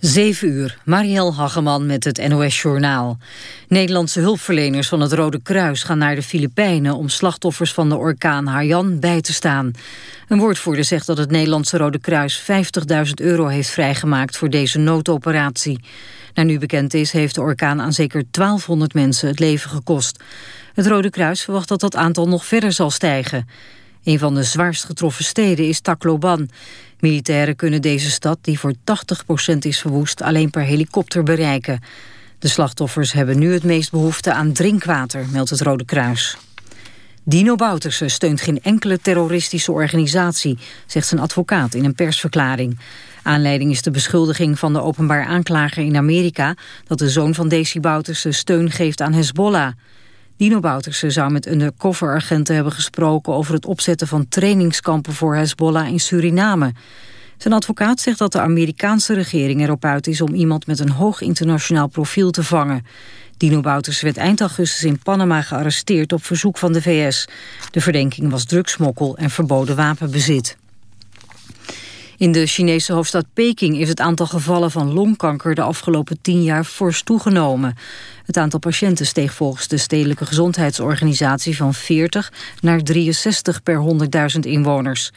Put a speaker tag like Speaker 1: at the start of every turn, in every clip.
Speaker 1: 7 uur, Marielle Hageman met het NOS Journaal. Nederlandse hulpverleners van het Rode Kruis gaan naar de Filipijnen... om slachtoffers van de orkaan Haiyan bij te staan. Een woordvoerder zegt dat het Nederlandse Rode Kruis 50.000 euro heeft vrijgemaakt voor deze noodoperatie. Naar nu bekend is heeft de orkaan aan zeker 1200 mensen het leven gekost. Het Rode Kruis verwacht dat dat aantal nog verder zal stijgen. Een van de zwaarst getroffen steden is Tacloban. Militairen kunnen deze stad, die voor 80% is verwoest, alleen per helikopter bereiken. De slachtoffers hebben nu het meest behoefte aan drinkwater, meldt het Rode Kruis. Dino Bouterse steunt geen enkele terroristische organisatie, zegt zijn advocaat in een persverklaring. Aanleiding is de beschuldiging van de openbaar aanklager in Amerika... dat de zoon van Desi Bouterse steun geeft aan Hezbollah. Dino Bouterse zou met undercoveragenten hebben gesproken... over het opzetten van trainingskampen voor Hezbollah in Suriname. Zijn advocaat zegt dat de Amerikaanse regering erop uit is... om iemand met een hoog internationaal profiel te vangen. Dino Bouterse werd eind augustus in Panama gearresteerd op verzoek van de VS. De verdenking was drugsmokkel en verboden wapenbezit. In de Chinese hoofdstad Peking is het aantal gevallen van longkanker de afgelopen tien jaar fors toegenomen. Het aantal patiënten steeg volgens de Stedelijke Gezondheidsorganisatie van 40 naar 63 per 100.000 inwoners.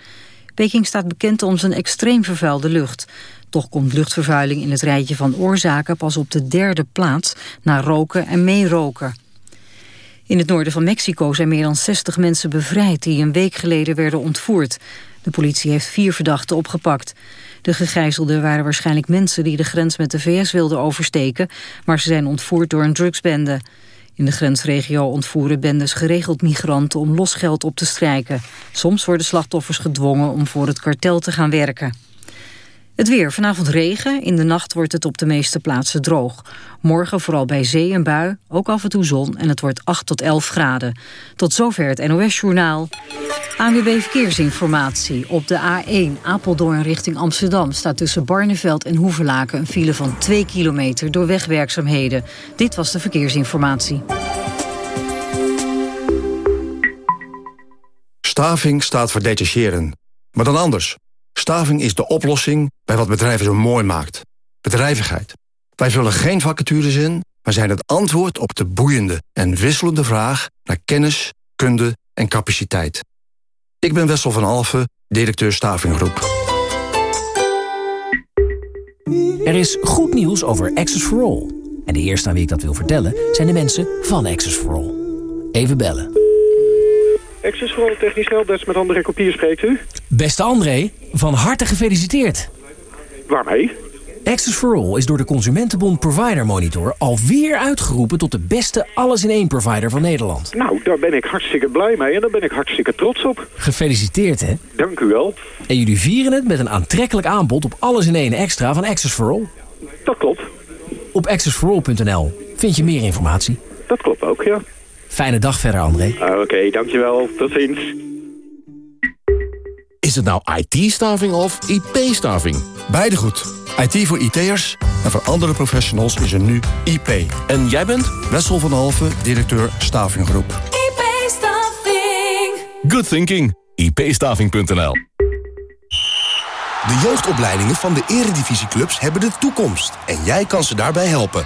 Speaker 1: Peking staat bekend om zijn extreem vervuilde lucht. Toch komt luchtvervuiling in het rijtje van oorzaken pas op de derde plaats na roken en meeroken. In het noorden van Mexico zijn meer dan 60 mensen bevrijd die een week geleden werden ontvoerd. De politie heeft vier verdachten opgepakt. De gegijzelden waren waarschijnlijk mensen die de grens met de VS wilden oversteken, maar ze zijn ontvoerd door een drugsbende. In de grensregio ontvoeren bendes geregeld migranten om losgeld op te strijken. Soms worden slachtoffers gedwongen om voor het kartel te gaan werken. Het weer. Vanavond regen. In de nacht wordt het op de meeste plaatsen droog. Morgen vooral bij zee en bui. Ook af en toe zon. En het wordt 8 tot 11 graden. Tot zover het NOS-journaal. ANWB Verkeersinformatie. Op de A1 Apeldoorn richting Amsterdam... staat tussen Barneveld en Hoevelaken een file van 2 kilometer... door wegwerkzaamheden. Dit was de verkeersinformatie.
Speaker 2: Staving staat voor detacheren. Maar dan anders. Staving is de oplossing bij wat bedrijven zo mooi maakt. Bedrijvigheid. Wij vullen geen vacatures in, maar zijn het antwoord op de boeiende en wisselende vraag naar kennis, kunde en capaciteit. Ik ben Wessel van Alfen, directeur Stavinggroep.
Speaker 3: Er is goed nieuws over Access for All. En de eerste aan wie ik dat wil vertellen zijn de mensen van Access for All. Even bellen.
Speaker 4: Access All technisch helpdesk met André Kopier spreekt u.
Speaker 3: Beste André, van harte gefeliciteerd.
Speaker 4: Waarmee?
Speaker 3: Access for All is door de Consumentenbond Provider Monitor alweer uitgeroepen tot de beste alles-in-één provider van Nederland.
Speaker 4: Nou, daar ben ik hartstikke blij mee en daar ben ik hartstikke trots op.
Speaker 3: Gefeliciteerd, hè?
Speaker 4: Dank u wel.
Speaker 3: En jullie vieren het met een aantrekkelijk aanbod op alles-in-één extra van Access for All.
Speaker 4: Dat klopt.
Speaker 3: Op accessforall.nl vind je meer informatie.
Speaker 4: Dat klopt ook, ja.
Speaker 3: Fijne dag verder, André.
Speaker 4: Ah, Oké, dankjewel. Tot ziens.
Speaker 5: Is het nou IT-staving of IP-staving?
Speaker 2: Beide goed. IT voor IT'ers en voor andere professionals is er nu IP.
Speaker 5: En jij bent?
Speaker 2: Wessel van Halve, directeur Stavinggroep.
Speaker 6: IP-staving.
Speaker 5: Good thinking. ipstaving.nl
Speaker 7: De jeugdopleidingen van de eredivisieclubs hebben de toekomst. En jij kan ze daarbij helpen.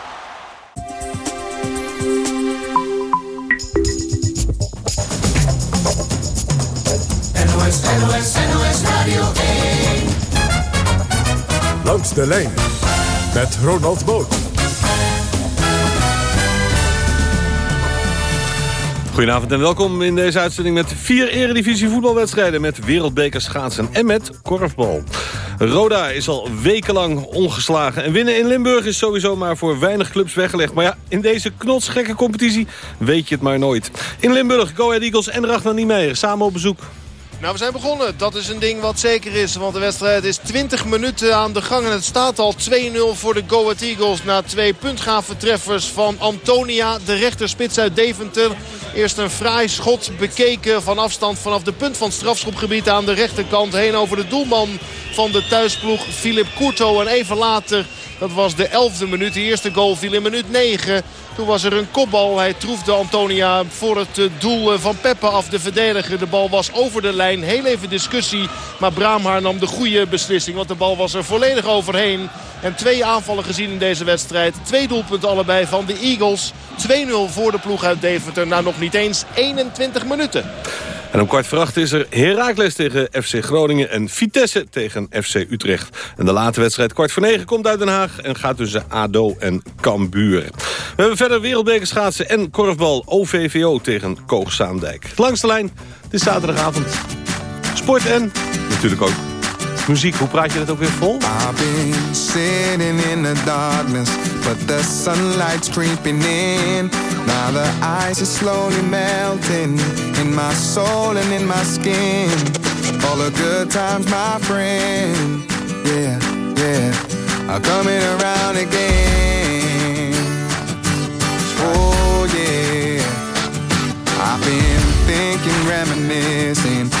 Speaker 8: Langs de lijn met Ronald Boot.
Speaker 9: Goedenavond en welkom in deze uitzending met vier eredivisie voetbalwedstrijden... met wereldbeker schaatsen en met korfbal. Roda is al wekenlang ongeslagen. En winnen in Limburg is sowieso maar voor weinig clubs weggelegd. Maar ja, in deze knotsgekke competitie weet je het maar nooit. In Limburg, Go Ahead Eagles en Ragnar Niemeyer samen op bezoek.
Speaker 10: Nou, we zijn begonnen. Dat is een ding wat zeker is. Want de wedstrijd is 20 minuten aan de gang. En het staat al 2-0 voor de Go Ahead Eagles. Na twee puntgave treffers van Antonia, de rechterspits uit Deventer. Eerst een fraai schot bekeken van afstand vanaf de punt van het strafschopgebied aan de rechterkant. Heen over de doelman van de thuisploeg, Philip Courto. En even later dat was de 11e minuut. De eerste goal viel in minuut 9. Toen was er een kopbal. Hij troefde Antonia voor het eh, doel eh, van Peppe af. De verdediger. De bal was over de lijn. Heel even discussie. Maar Braamhaar nam de goede beslissing. Want de bal was er volledig overheen. En twee aanvallen gezien in deze wedstrijd. Twee doelpunten allebei van de Eagles. 2-0 voor de ploeg uit Deventer. Na nog niet eens 21 minuten.
Speaker 9: En om kwart voor acht is er Heracles tegen FC Groningen en Vitesse tegen FC Utrecht. En de late wedstrijd kwart voor negen komt uit Den Haag en gaat tussen ADO en Cambuur. We hebben verder wereldbekerschaatsen en korfbal OVVO tegen Koog-Zaandijk. Langs de lijn, het is zaterdagavond. Sport en natuurlijk ook muziek. Hoe praat je dat ook weer vol?
Speaker 11: I've been sitting in the darkness, but the sunlight's creeping in. Now the ice is slowly melting in my soul and in my skin. All the good times, my friend, yeah, yeah, are coming around again. Oh yeah, I've been thinking, reminiscing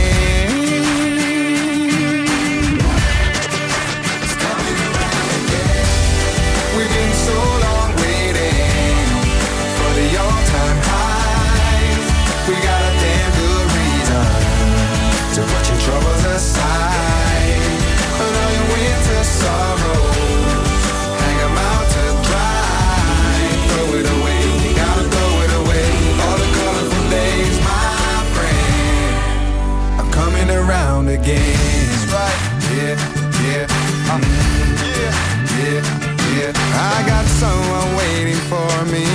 Speaker 11: And all your winter out to dry. Throw it away, gotta throw it away. All the colorful days, my friend, are coming around again. yeah, yeah, yeah, yeah, yeah. I got someone waiting for me.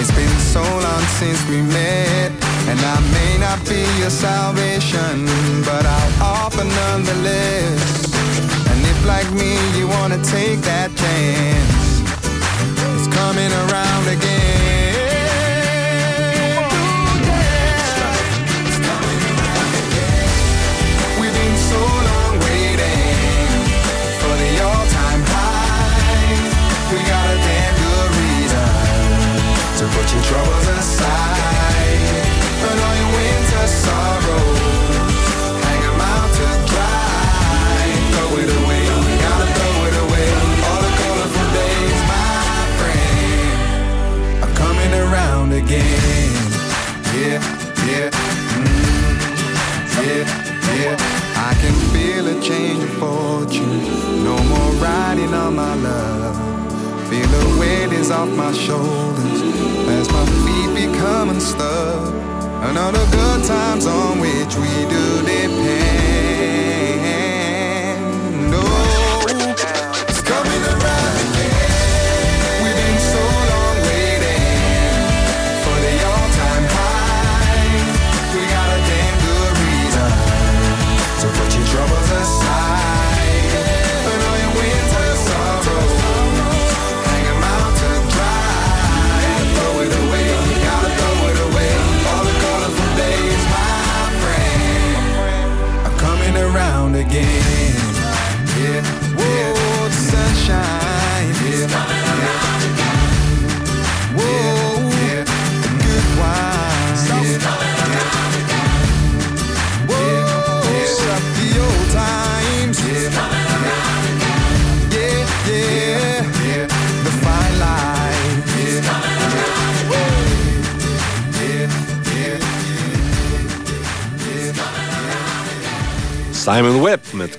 Speaker 11: It's been so long since we met, and I may not be your salvation, but I'll offer nonetheless. And if, like me, you wanna take that chance, it's coming around again.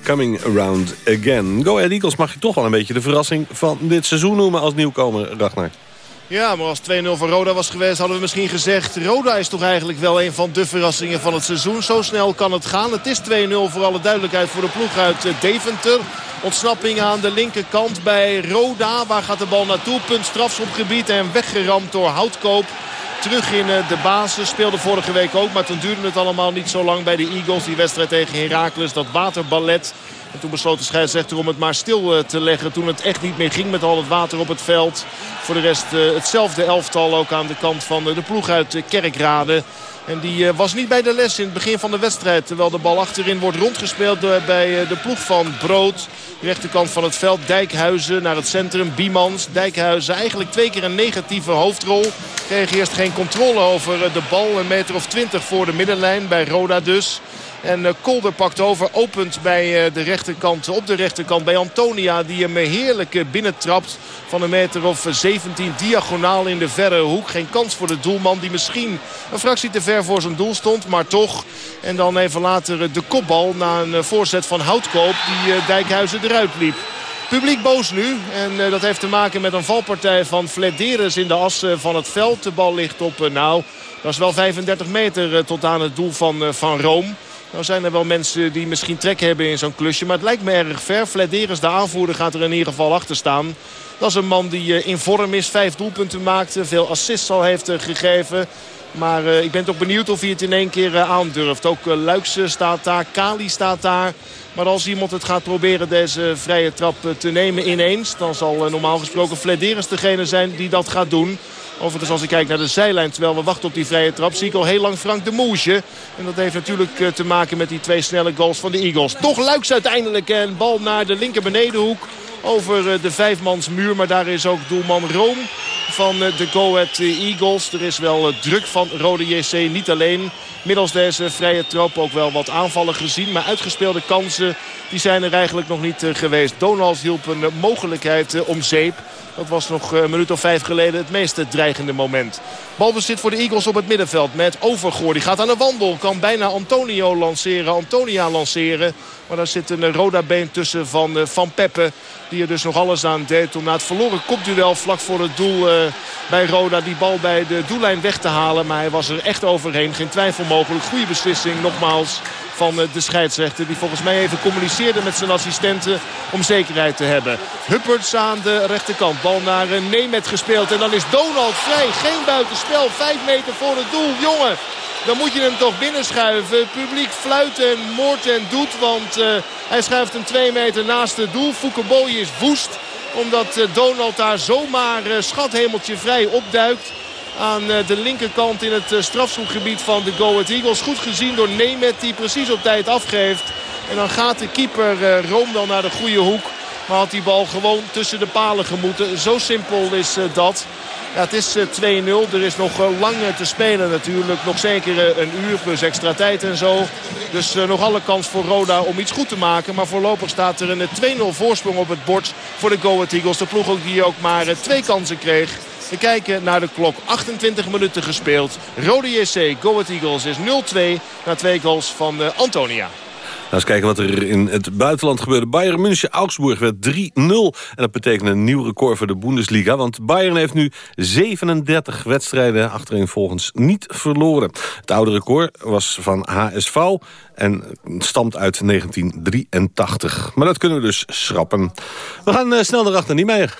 Speaker 11: Coming Around Again.
Speaker 9: Go Ahead Eagles mag je toch wel een beetje de verrassing van dit seizoen noemen als nieuwkomer, Ragnar.
Speaker 10: Ja, maar als 2-0 voor Roda was geweest hadden we misschien gezegd... Roda is toch eigenlijk wel een van de verrassingen van het seizoen. Zo snel kan het gaan. Het is 2-0 voor alle duidelijkheid voor de ploeg uit Deventer. Ontsnapping aan de linkerkant bij Roda. Waar gaat de bal naartoe? Punt strafschopgebied en weggeramd door Houtkoop. Terug in de basis. Speelde vorige week ook, maar toen duurde het allemaal niet zo lang bij de Eagles. Die wedstrijd tegen Heracles, dat waterballet. En toen besloot de scheidsrechter om het maar stil te leggen. Toen het echt niet meer ging met al het water op het veld. Voor de rest hetzelfde elftal ook aan de kant van de ploeg uit Kerkrade. En die was niet bij de les in het begin van de wedstrijd. Terwijl de bal achterin wordt rondgespeeld bij de ploeg van Brood. Rechterkant van het veld. Dijkhuizen naar het centrum. Biemans. Dijkhuizen eigenlijk twee keer een negatieve hoofdrol. Kreeg eerst geen controle over de bal. Een meter of twintig voor de middenlijn. Bij Roda dus. En uh, Kolder pakt over, opent bij uh, de rechterkant, op de rechterkant bij Antonia. Die hem heerlijk uh, binnentrapt van een meter of 17 diagonaal in de verre hoek. Geen kans voor de doelman die misschien een fractie te ver voor zijn doel stond. Maar toch. En dan even later de kopbal na een voorzet van Houtkoop die Dijkhuizen eruit liep. Publiek boos nu. En dat heeft te maken met een valpartij van Flederis in de as van het veld. De bal ligt op, nou, dat is wel 35 meter tot aan het doel van, van Rome. Nou zijn er wel mensen die misschien trek hebben in zo'n klusje. Maar het lijkt me erg ver. Flederis, de aanvoerder, gaat er in ieder geval achter staan. Dat is een man die eh, in vorm is. Vijf doelpunten maakte. Veel assists al heeft eh, gegeven. Maar uh, ik ben toch benieuwd of hij het in één keer aandurft. Ook uh, staat daar, Kali staat daar. Maar als iemand het gaat proberen deze vrije trap te nemen ineens... dan zal normaal gesproken Flederis degene zijn die dat gaat doen. Overigens als ik kijk naar de zijlijn terwijl we wachten op die vrije trap... zie ik al heel lang Frank de Moesje. En dat heeft natuurlijk te maken met die twee snelle goals van de Eagles. Toch Luiks uiteindelijk en bal naar de linker benedenhoek over de vijfmansmuur. Maar daar is ook doelman Room van de Go Ahead Eagles. Er is wel druk van Rode JC. Niet alleen middels deze vrije trap ook wel wat aanvallen gezien. Maar uitgespeelde kansen die zijn er eigenlijk nog niet geweest. Donald hielp een mogelijkheid om zeep. Dat was nog een minuut of vijf geleden het meest dreigende moment. Balbezit voor de Eagles op het middenveld met Overgoor. Die gaat aan de wandel. Kan bijna Antonio lanceren. Antonia lanceren. Maar daar zit een Roda-been tussen van Van Peppe. Die er dus nog alles aan deed om na het verloren kopduel vlak voor het doel bij Roda die bal bij de doellijn weg te halen. Maar hij was er echt overheen. Geen twijfel mogelijk. Goede beslissing nogmaals van de scheidsrechter. Die volgens mij even communiceerde met zijn assistenten om zekerheid te hebben. Hupperts aan de rechterkant. Bal naar Nemet gespeeld. En dan is Donald vrij. Geen buitenspel. Vijf meter voor het doel. Jongen. Dan moet je hem toch binnenschuiven. Publiek fluit en moord en doet. Want hij schuift hem twee meter naast het doel. Foucaboy is woest. Omdat uh, Donald daar zomaar uh, schathemeltje vrij opduikt. Aan de linkerkant in het strafschopgebied van de Go Eagles. Goed gezien door Nemet die precies op tijd afgeeft. En dan gaat de keeper Room dan naar de goede hoek. Maar had die bal gewoon tussen de palen gemoeten. Zo simpel is dat. Ja, het is 2-0. Er is nog lang te spelen natuurlijk. Nog zeker een uur plus extra tijd en zo. Dus nog alle kans voor Roda om iets goed te maken. Maar voorlopig staat er een 2-0 voorsprong op het bord voor de Go Ahead Eagles. De ploeg ook die ook maar twee kansen kreeg. We kijken naar de klok. 28 minuten gespeeld. Rode JC, Go Ahead Eagles is 0-2 na twee goals van Antonia.
Speaker 9: Nou, eens kijken wat er in het buitenland gebeurde. Bayern München Augsburg werd 3-0. En dat betekent een nieuw record voor de Bundesliga. Want Bayern heeft nu 37 wedstrijden achtereenvolgens niet verloren. Het oude record was van HSV en stamt uit 1983. Maar dat kunnen we dus schrappen. We gaan uh, snel erachter, Niemeyer.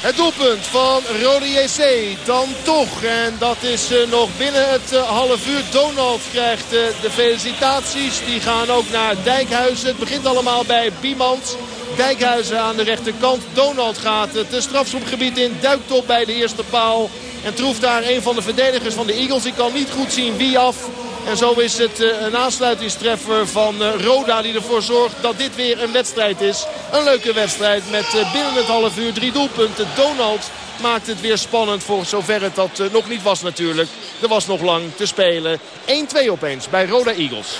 Speaker 10: Het doelpunt van Rode JC dan toch. En dat is uh, nog binnen het uh, half uur. Donald krijgt uh, de felicitaties. Die gaan ook naar Dijkhuizen. Het begint allemaal bij Biemans. Dijkhuizen aan de rechterkant. Donald gaat het strafschopgebied in. Duikt op bij de eerste paal. En troeft daar een van de verdedigers van de Eagles. Ik kan niet goed zien wie af. En zo is het een aansluitingstreffer van Roda die ervoor zorgt dat dit weer een wedstrijd is. Een leuke wedstrijd met binnen het half uur drie doelpunten. Donald maakt het weer spannend voor zover het dat nog niet was natuurlijk. Er was nog lang te spelen. 1-2 opeens bij Roda Eagles.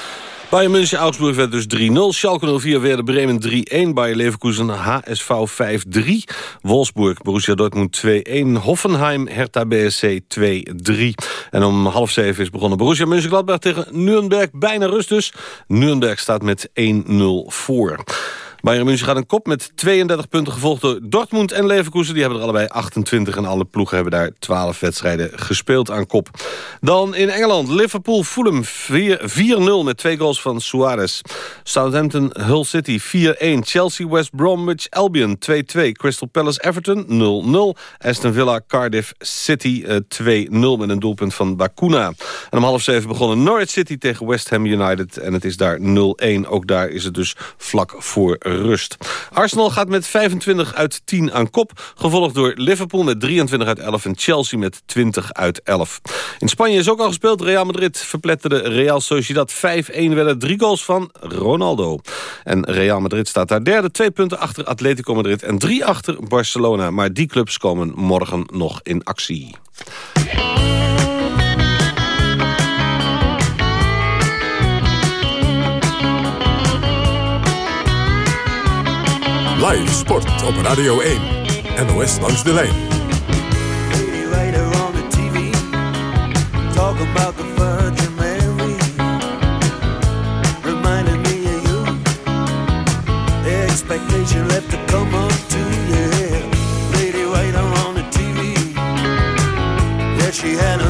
Speaker 9: Bayern München Augsburg werd dus 3-0. Schalke 04 werd Bremen 3-1. Bayer Leverkusen HSV 5-3. Wolfsburg Borussia Dortmund 2-1. Hoffenheim Hertha BSC 2-3. En om half zeven is begonnen Borussia Mönchengladbach tegen Nuremberg. Bijna rust dus. Nuremberg staat met 1-0 voor. Bayern München gaat een kop met 32 punten gevolgd door Dortmund en Leverkusen. Die hebben er allebei 28 en alle ploegen hebben daar 12 wedstrijden gespeeld aan kop. Dan in Engeland, Liverpool Fulham 4-0 met twee goals van Suarez. Southampton Hull City 4-1. Chelsea West Bromwich Albion 2-2. Crystal Palace Everton 0-0. Aston Villa Cardiff City eh, 2-0 met een doelpunt van Bakuna. En om half zeven begonnen Norwich City tegen West Ham United. En het is daar 0-1. Ook daar is het dus vlak voor rust. Arsenal gaat met 25 uit 10 aan kop. Gevolgd door Liverpool met 23 uit 11 en Chelsea met 20 uit 11. In Spanje is ook al gespeeld. Real Madrid verpletterde Real Sociedad 5-1 werden drie goals van Ronaldo. En Real Madrid staat daar derde. Twee punten achter Atletico Madrid en drie achter Barcelona. Maar die clubs komen morgen nog in actie.
Speaker 8: Live sport op Radio 1. NOS langs de lijn.
Speaker 12: About the Virgin Mary. Reminding me of you. The expectation left to come up to yeah Lady on the TV Yeah, she had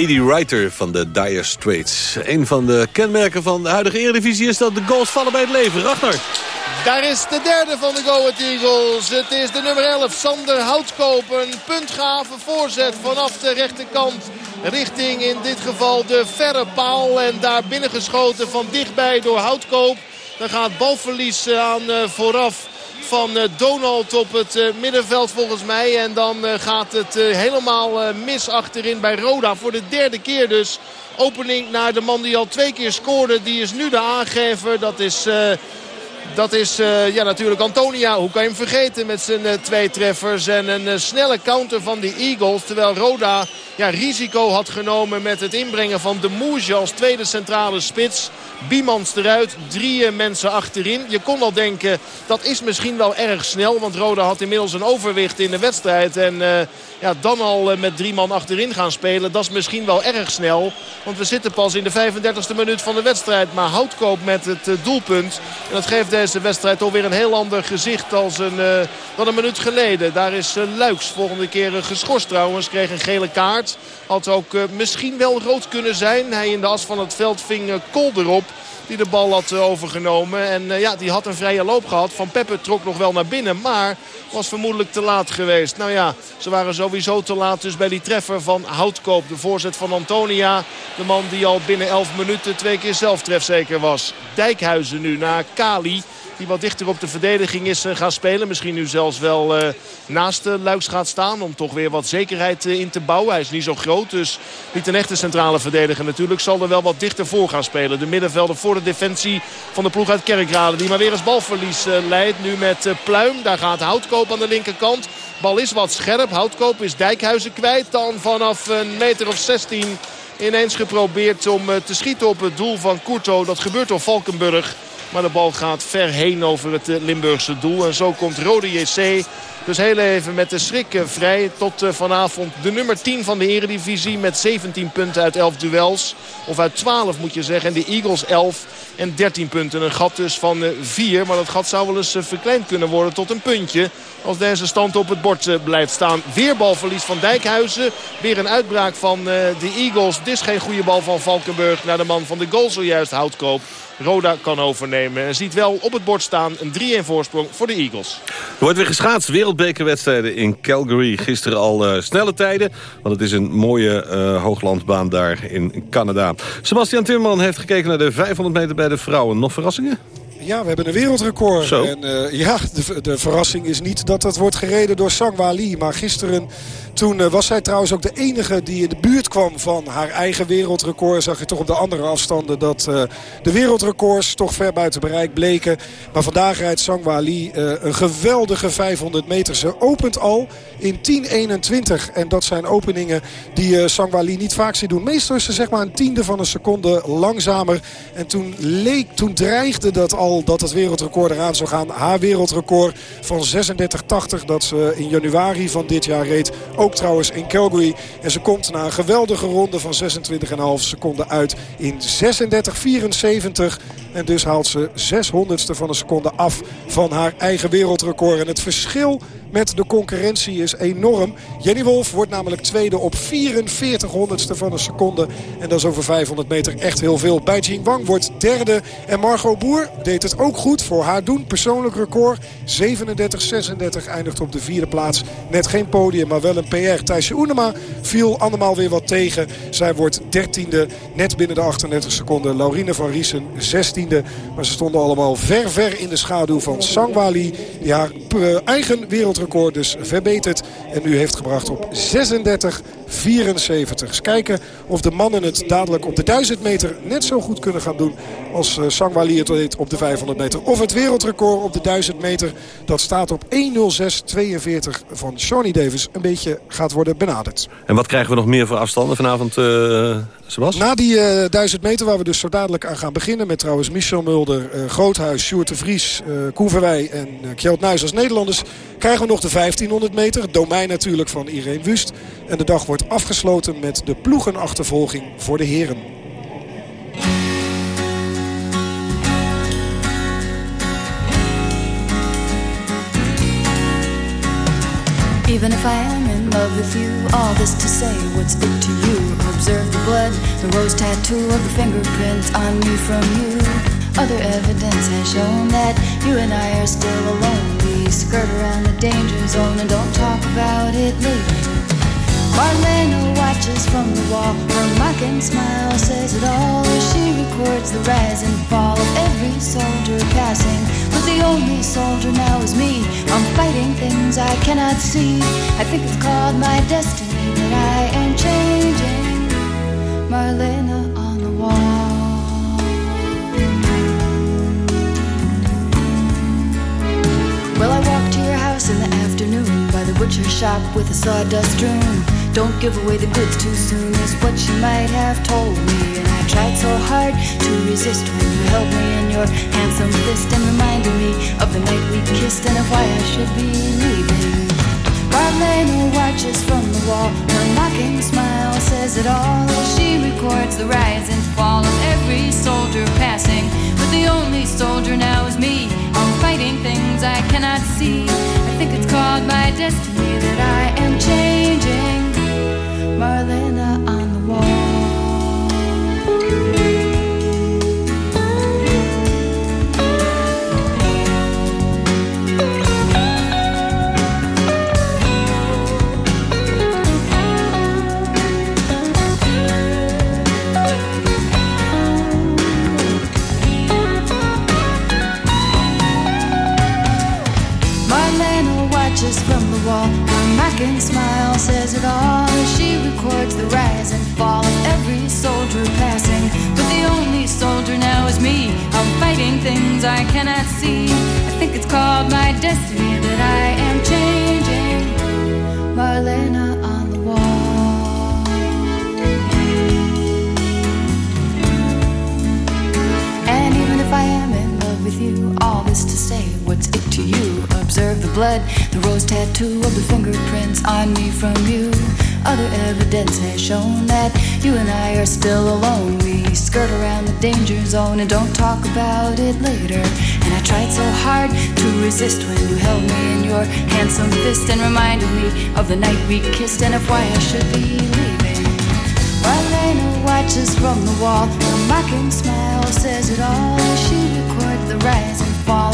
Speaker 12: Lady Writer
Speaker 9: van de Dire Straits. Een van de kenmerken van de huidige Eredivisie is dat de goals vallen bij het leven. Ragnar.
Speaker 10: Daar is de derde van de Go Eagles. Het is de nummer 11, Sander Houtkoop. Een puntgave voorzet vanaf de rechterkant. Richting in dit geval de verre paal. En daar binnengeschoten van dichtbij door Houtkoop. Dan gaat balverlies eh, aan eh, vooraf van eh, Donald op het eh, middenveld volgens mij. En dan eh, gaat het helemaal mis achterin bij Roda. Voor de derde keer dus. Opening naar de man die al twee keer scoorde. Die is nu de aangever. Dat is... Dat is ja, natuurlijk Antonia. Hoe kan je hem vergeten met zijn twee treffers. En een snelle counter van de Eagles. Terwijl Roda ja, risico had genomen met het inbrengen van de Moege als tweede centrale spits. Biemans eruit, drie mensen achterin. Je kon al denken, dat is misschien wel erg snel. Want Roda had inmiddels een overwicht in de wedstrijd. En uh, ja, dan al met drie man achterin gaan spelen, dat is misschien wel erg snel. Want we zitten pas in de 35e minuut van de wedstrijd. Maar Houtkoop met het uh, doelpunt. En dat geeft deze wedstrijd alweer een heel ander gezicht als een, dan een minuut geleden. Daar is Luiks volgende keer geschorst trouwens. Kreeg een gele kaart. Had ook misschien wel rood kunnen zijn. Hij in de as van het veld ving Kol erop die de bal had overgenomen. En ja, die had een vrije loop gehad. Van Peppe trok nog wel naar binnen, maar was vermoedelijk te laat geweest. Nou ja, ze waren sowieso te laat dus bij die treffer van Houtkoop. De voorzet van Antonia. De man die al binnen 11 minuten twee keer zelf trefzeker was. Dijkhuizen nu naar Kali. Die wat dichter op de verdediging is gaan spelen. Misschien nu zelfs wel uh, naast de Luiks gaat staan. Om toch weer wat zekerheid in te bouwen. Hij is niet zo groot. Dus niet een echte centrale verdediger natuurlijk. Zal er wel wat dichter voor gaan spelen. De middenvelder voor de defensie van de ploeg uit Kerkrade. Die maar weer eens balverlies leidt. Nu met Pluim. Daar gaat Houtkoop aan de linkerkant. Bal is wat scherp. Houtkoop is Dijkhuizen kwijt. Dan vanaf een meter of 16 ineens geprobeerd om te schieten op het doel van Kurto. Dat gebeurt door Valkenburg. Maar de bal gaat ver heen over het Limburgse doel. En zo komt Rode JC dus heel even met de schrik vrij. Tot vanavond de nummer 10 van de eredivisie. Met 17 punten uit 11 duels. Of uit 12 moet je zeggen. En de Eagles 11 en 13 punten. Een gat dus van 4. Maar dat gat zou wel eens verkleind kunnen worden tot een puntje. Als deze stand op het bord blijft staan. Weer balverlies van Dijkhuizen. Weer een uitbraak van de Eagles. Dit is geen goede bal van Valkenburg naar de man van de goal zojuist Houtkoop. Roda kan overnemen. En ziet wel op het bord staan een 3-1 voorsprong voor de Eagles.
Speaker 9: Er wordt weer geschaatst. Wereldbekerwedstrijden in Calgary. Gisteren al uh, snelle tijden. Want het is een mooie uh, hooglandbaan daar in Canada. Sebastian Timmerman heeft gekeken naar de 500 meter bij de vrouwen. Nog verrassingen?
Speaker 13: Ja, we hebben een wereldrecord.
Speaker 9: Zo.
Speaker 13: En uh, ja, de, de, verrassing is niet dat het wordt gereden door Sangwa Lee. Maar gisteren, toen uh, was zij trouwens ook de enige die in de buurt kwam van haar eigen wereldrecord. Zag je toch op de andere afstanden dat uh, de wereldrecords toch ver buiten bereik bleken. Maar vandaag rijdt Sangwa Lee een geweldige 500 meter. Ze opent al in 10.21. En dat zijn openingen die Sangwa Lee niet vaak ziet doen. Meestal is ze zeg maar een tiende van een seconde langzamer. En toen leek, toen dreigde dat al dat het wereldrecord eraan zou gaan. Haar wereldrecord van 36,80 dat ze in januari van dit jaar reed. Ook trouwens in Calgary. En ze komt na een geweldige ronde van 26,5 seconden uit in 36,74. En dus haalt ze 600ste van een seconde af van haar eigen wereldrecord. En het verschil met de concurrentie is enorm. Jenny Wolf wordt namelijk tweede op 44 honderdste van een seconde. En dat is over 500 meter echt heel veel. Bij Jing Wang wordt derde. En Margot Boer deed het ook goed voor haar doen. Persoonlijk record 37-36 eindigt op de vierde plaats. Net geen podium, maar wel een PR. Thijsje Oenema viel allemaal weer wat tegen. Zij wordt dertiende, net binnen de 38 seconden. Laurine van Riesen 16e. Maar ze stonden allemaal ver, ver in de schaduw van Sangwali. Die haar eigen wereldrecord dus verbetert. En nu heeft gebracht op 36 74. Eens kijken of de mannen het dadelijk op de 1000 meter net zo goed kunnen gaan doen als uh, Sangwali het deed op de 500 meter. Of het wereldrecord op de 1000 meter, dat staat op 1.06.42 van Shawnee Davis, een beetje gaat worden benaderd.
Speaker 9: En wat krijgen we nog meer voor afstanden vanavond, uh, Sebas?
Speaker 13: Na die uh, 1000 meter, waar we dus zo dadelijk aan gaan beginnen... met trouwens Michel Mulder, uh, Groothuis, Sjoerd de Vries, uh, Koen Verwij en uh, Kjeld Nuis als Nederlanders... krijgen we nog de 1500 meter, het domein natuurlijk van Irene Wust. En de dag wordt afgesloten met de ploegenachtervolging voor de heren.
Speaker 14: Even if I am in love with you, all this to say, what's it to you? Observe the blood, the rose tattoo of the fingerprints on me from you. Other evidence has shown that you and I are still alone. We skirt around the danger zone and don't talk about it later. Marlena watches from the wall. Her mocking smile says it all. She records the rise and fall of every soldier passing. But the only soldier now is me. I'm fighting things I cannot see. I think it's called my destiny that I am changing. Marlena on the wall. Well, I walk to your house in the afternoon by the butcher shop with a sawdust room. Don't give away the goods too soon is what you might have told me. And I tried so hard to resist when you held me in your handsome fist and reminded me of the night we kissed and of why I should be leaving. Marlena watches from the wall. Her mocking smile says it all. She records the rise and fall of every soldier passing. But the only soldier now is me. I'm fighting things I cannot see. I think it's called my destiny that I am changing. Marlena on Mocking smile says it all. She records the rise and fall of every soldier passing. But the only soldier now is me. I'm fighting things I cannot see. I think it's called my destiny that I am changing. Marlena on the wall. And even if I am in love with you, blood, the rose tattoo of the fingerprints on me from you. Other evidence has shown that you and I are still alone. We skirt around the danger zone and don't talk about it later. And I tried so hard to resist when you held me in your handsome fist and reminded me of the night we kissed and of why I should be leaving. Marlena watches from the wall. Her mocking smile says it all. She records the rise and fall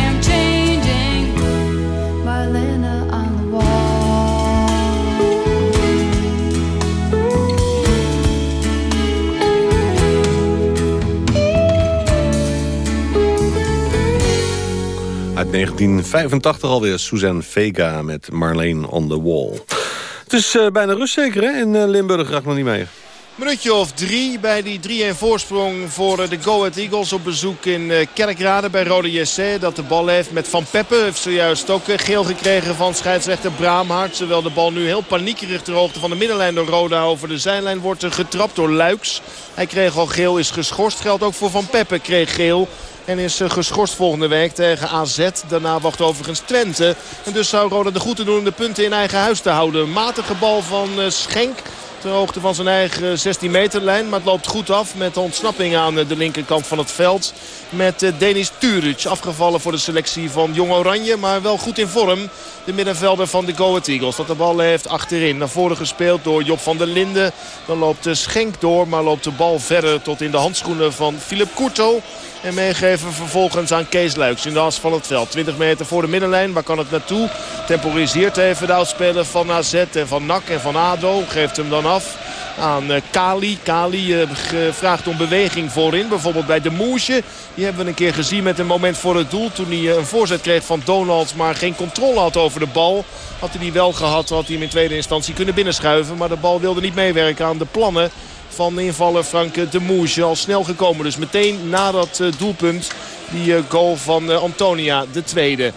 Speaker 9: 1985 alweer Suzanne Vega met Marlene on the Wall. Het is eh, bijna rust zeker hè? In eh, Limburg raakt nog niet mee.
Speaker 10: Minuutje of drie bij die 3-1 voorsprong voor eh, de Go Ahead Eagles op bezoek in Kerkrade bij Rode JC. Dat de bal heeft met Van Peppe. Heeft zojuist ook geel gekregen van scheidsrechter Braamhart. Terwijl de bal nu heel paniekerig ter hoogte van de middenlijn door Roda over de zijlijn wordt getrapt door Luiks. Hij kreeg al geel, is geschorst. Geldt ook voor Van Peppe, kreeg geel. En is eh, geschorst volgende week tegen AZ. Daarna wacht overigens Twente. En dus zou Roda de goed doen om de punten in eigen huis te houden. Matige bal van eh, Schenk. Ter hoogte van zijn eigen 16 meter lijn. Maar het loopt goed af met ontsnapping aan eh, de linkerkant van het veld. Met eh, Denis Turic afgevallen voor de selectie van Jong Oranje. Maar wel goed in vorm. De middenvelder van de Go Eagles. Dat de bal heeft achterin. Naar voren gespeeld door Job van der Linden. Dan loopt de Schenk door. Maar loopt de bal verder tot in de handschoenen van Philip Courto. En meegeven vervolgens aan Kees Luiks in de as van het veld. 20 meter voor de middenlijn. Waar kan het naartoe? Temporiseert even de oudspeler van AZ en van NAC en van ADO. Geeft hem dan af aan eh, Kali. Kali eh, vraagt om beweging voorin. Bijvoorbeeld bij de Moesje. Die hebben we een keer gezien met een moment voor het doel. Toen hij eh, een voorzet kreeg van Donald. Maar geen controle had over de bal. Had hij die wel gehad, had hij hem in tweede instantie kunnen binnenschuiven. Maar de bal wilde niet meewerken aan de plannen van invaller Frank de Moesje. Al snel gekomen. Dus meteen na dat doelpunt die goal van Antonia, de tweede.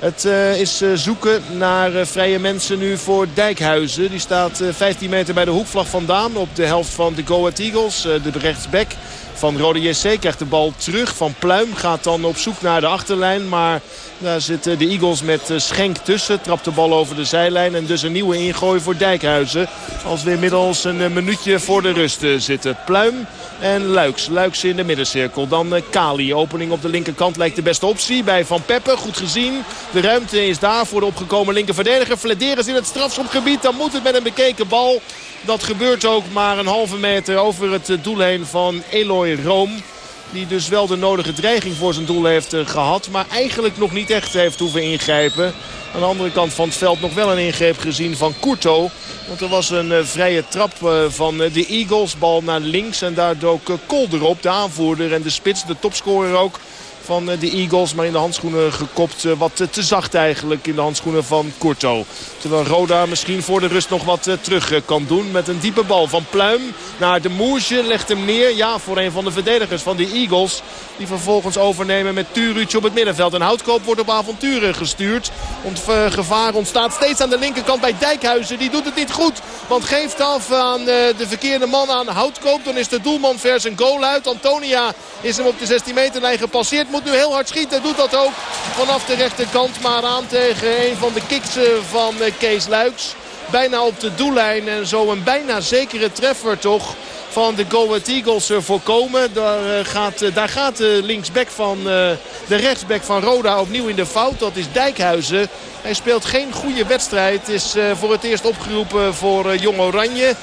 Speaker 10: Het eh, is eh, zoeken naar eh, vrije mensen nu voor Dijkhuizen. Die staat eh, 15 meter bij de hoekvlag vandaan op de helft van de Go Ahead Eagles. De rechtsback van Rode JC krijgt de bal terug van Pluim. Gaat dan op zoek naar de achterlijn. Maar daar zitten de Eagles met eh, Schenk tussen. Trapt de bal over de zijlijn. En dus een nieuwe ingooi voor Dijkhuizen. Als we inmiddels een eh, minuutje voor de rust eh, zitten. Pluim en Luiks. Luiks in de middencirkel. Dan Kali. Opening op de linkerkant lijkt de beste optie bij Van Peppe. Goed gezien. De ruimte is daar voor de opgekomen linkerverdediger. Flederis in het strafschopgebied. Dan moet het met een bekeken bal. Dat gebeurt ook maar een halve meter over het doel heen van Eloy Room. Die dus wel de nodige dreiging voor zijn doel heeft eh, gehad. Maar eigenlijk nog niet echt heeft hoeven ingrijpen. Aan de andere kant van het veld nog wel een ingreep gezien van Courto. Want er was een eh, vrije trap eh, van de Eagles. Bal naar links en daar dook erop. De aanvoerder en de spits, de topscorer ook van de Eagles. Maar in de handschoenen gekopt. Wat te zacht eigenlijk in de handschoenen van Courto. Terwijl Roda misschien voor de rust nog wat terug kan doen. Met een diepe bal van Pluim naar de Moesje. Legt hem neer. Ja, voor een van de verdedigers van de Eagles. Die vervolgens overnemen met Turuc op het middenveld. En Houtkoop wordt op avonturen gestuurd. Ont, gevaar ontstaat steeds aan de linkerkant bij Dijkhuizen. Die doet het niet goed. Want geeft af aan de verkeerde man aan Houtkoop. Dan is de doelman vers een goal uit. Antonia is hem op de 16 meterlijn gepasseerd. Moet nu heel hard schieten. Doet dat ook vanaf de rechterkant. Maar aan tegen een van de kicks van Kees Luiks. Bijna op de doellijn. En zo een bijna zekere treffer toch van de Go Ahead Eagles voorkomen. Daar gaat, daar gaat de linksback van de rechtsback van Roda opnieuw in de fout. Dat is Dijkhuizen. Hij speelt geen goede wedstrijd. Is voor het eerst opgeroepen voor Jong Oranje.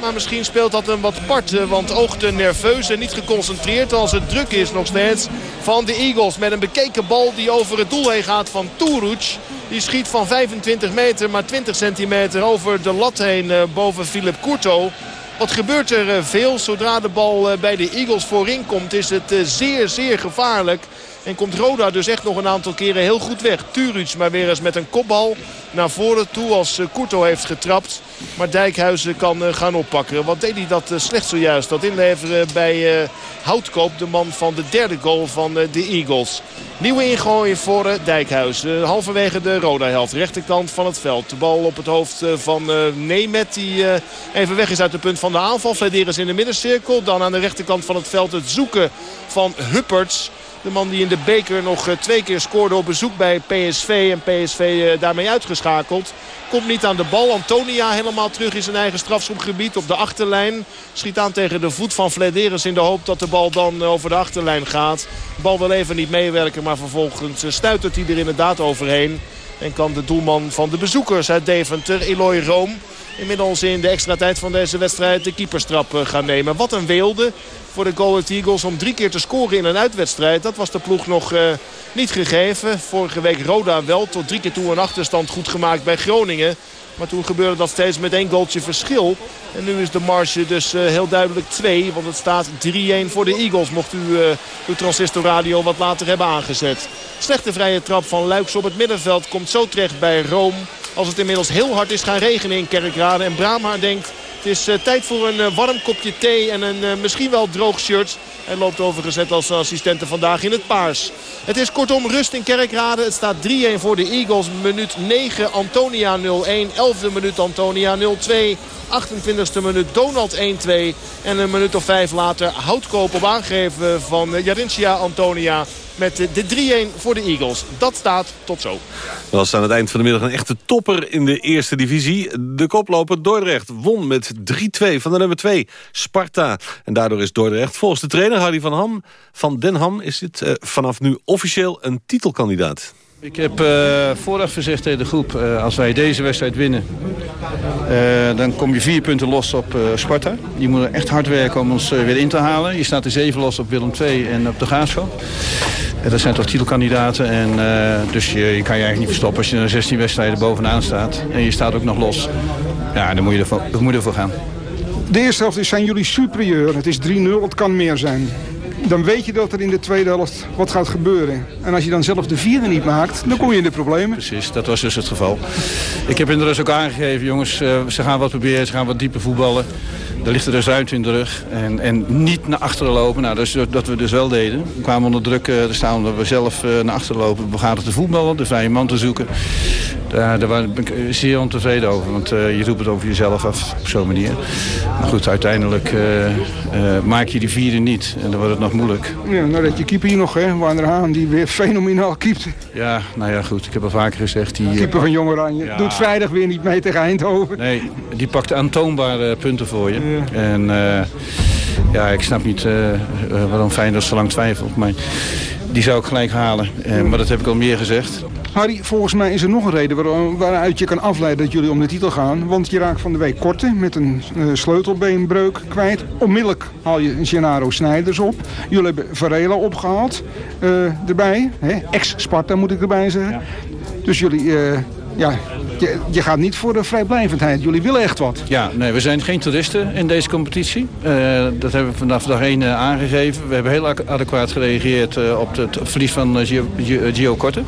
Speaker 10: Maar misschien speelt dat hem wat part. Want oogte nerveus en niet geconcentreerd als het druk is nog steeds van de Eagles. Met een bekeken bal die over het doel heen gaat van Turuc. Die schiet van 25 meter maar 20 centimeter over de lat heen boven Philip Courto. Wat gebeurt er veel? Zodra de bal bij de Eagles voorin komt is het zeer, zeer gevaarlijk. En komt Roda dus echt nog een aantal keren heel goed weg. Turuc maar weer eens met een kopbal naar voren toe als Courto heeft getrapt. Maar Dijkhuizen kan gaan oppakken. Wat deed hij dat slecht zojuist? Dat inleveren bij Houtkoop, de man van de derde goal van de Eagles. Nieuwe ingooi voor Dijkhuizen. Halverwege de Roda-helft. Rechterkant van het veld. De bal op het hoofd van Nemet. Die even weg is uit de punt van de aanval. Flederis in de middencirkel. Dan aan de rechterkant van het veld het zoeken van Hupperts. De man die in de beker nog twee keer scoorde op bezoek bij PSV. En PSV daarmee uitgeschakeld. Komt niet aan de bal. Antonia helemaal terug in zijn eigen strafschopgebied op de achterlijn. Schiet aan tegen de voet van Flederis in de hoop dat de bal dan over de achterlijn gaat. De bal wil even niet meewerken, maar vervolgens stuitert hij er inderdaad overheen. En kan de doelman van de bezoekers uit Deventer, Eloy Room... inmiddels in de extra tijd van deze wedstrijd de keeperstrap gaan nemen. Wat een weelde voor de Go Ahead Eagles om drie keer te scoren in een uitwedstrijd. Dat was de ploeg nog uh, niet gegeven. Vorige week Roda wel tot drie keer toe een achterstand goed gemaakt bij Groningen. Maar toen gebeurde dat steeds met één goaltje verschil. En nu is de marge dus uh, heel duidelijk 2. Want het staat 3-1 voor de Eagles. Mocht u uh, uw transistorradio wat later hebben aangezet. Slechte vrije trap van Luiks op het middenveld. Komt zo terecht bij Rome. Als het inmiddels heel hard is gaan regenen in Kerkrade. En Brahma denkt... Het is uh, tijd voor een warm kopje thee en een misschien wel droog shirt. Hij loopt overigens als assistente vandaag in het paars. Het is kortom rust in Kerkrade. Het staat 3-1 voor de Eagles. Minuut 9 Antonia 0-1. 11e minuut Antonia 0-2. 28e minuut Donald 1-2. En een minuut of vijf later houtkoop op aangeven van Jarincia Antonia met de 3-1 voor de Eagles. Dat staat tot zo.
Speaker 9: Dat was aan het eind van de middag een echte topper in de eerste divisie. De koploper Dordrecht won met 3-2 van de nummer 2 Sparta. En daardoor is Dordrecht volgens de trainer Harry van, Ham, van Den Ham... is dit uh, vanaf nu officieel een titelkandidaat.
Speaker 15: Ik heb uh, vooraf gezegd tegen de groep, uh, als wij deze wedstrijd winnen... Uh, dan kom je vier punten los op Sparta. Die moeten echt hard werken om ons weer in te halen. Je staat er zeven los op Willem II en op de Graafschap. dat zijn toch titelkandidaten. En, dus je, kan je eigenlijk niet verstoppen als je er 16 wedstrijden bovenaan staat. En je staat ook nog los. Ja, dan moet je ervoor, moet je ervoor gaan.
Speaker 16: De eerste helft zijn jullie superieur. Het is 3-0, het kan meer zijn dan weet je dat er in de tweede helft wat gaat gebeuren. En als je dan zelf de vierde niet maakt, dan kom je in de problemen.
Speaker 15: Precies, dat was dus het geval. Ik heb in de rust ook aangegeven, jongens, uh, ze gaan wat proberen, ze gaan wat dieper voetballen. Er ligt er dus uit in de rug. En, en niet naar achteren lopen. Nou, dus, dat we dus wel deden. We kwamen onder druk uh, te staan omdat we zelf uh, naar achteren lopen. We gaan het te voetballen, de vrije man te zoeken. Daar, daar ben ik zeer ontevreden over. Want uh, je roept het over jezelf af op zo'n manier. Maar goed, uiteindelijk maak je die vierde niet. En dan wordt het nog moeilijk.
Speaker 16: Ja, nou dat je keeper hier nog, hè. Wander Haan, die weer fenomenaal keept.
Speaker 15: Ja, nou ja, goed. Ik heb al vaker gezegd. Die,
Speaker 16: keeper van Jong Oranje. Ja. Doet vrijdag weer niet mee tegen Eindhoven.
Speaker 15: Nee, die pakt aantoonbare punten voor je. Ja. En uh, ja, ik snap niet uh, waarom Feyenoord zo lang twijfelt. Maar die zou ik gelijk halen. Eh, maar dat heb ik al meer gezegd.
Speaker 16: Harry, volgens mij is er nog een reden waar- waaruit je kan afleiden dat jullie om de titel gaan. Want je raakt van de week Korte met een eh, sleutelbeenbreuk kwijt. Onmiddellijk haal je Gennaro Snijders op. Jullie hebben Varela opgehaald eh, erbij. hè. Ex-Sparta moet ik erbij zeggen. Dus jullie, eh, ja, je, je gaat niet voor de vrijblijvendheid. Jullie willen echt wat.
Speaker 15: Ja, nee, we zijn geen toeristen in deze competitie. Eh, dat hebben we vanaf dag 1 eh, aangegeven. We hebben heel adequaat gereageerd eh, op het verlies van Gio, Korte.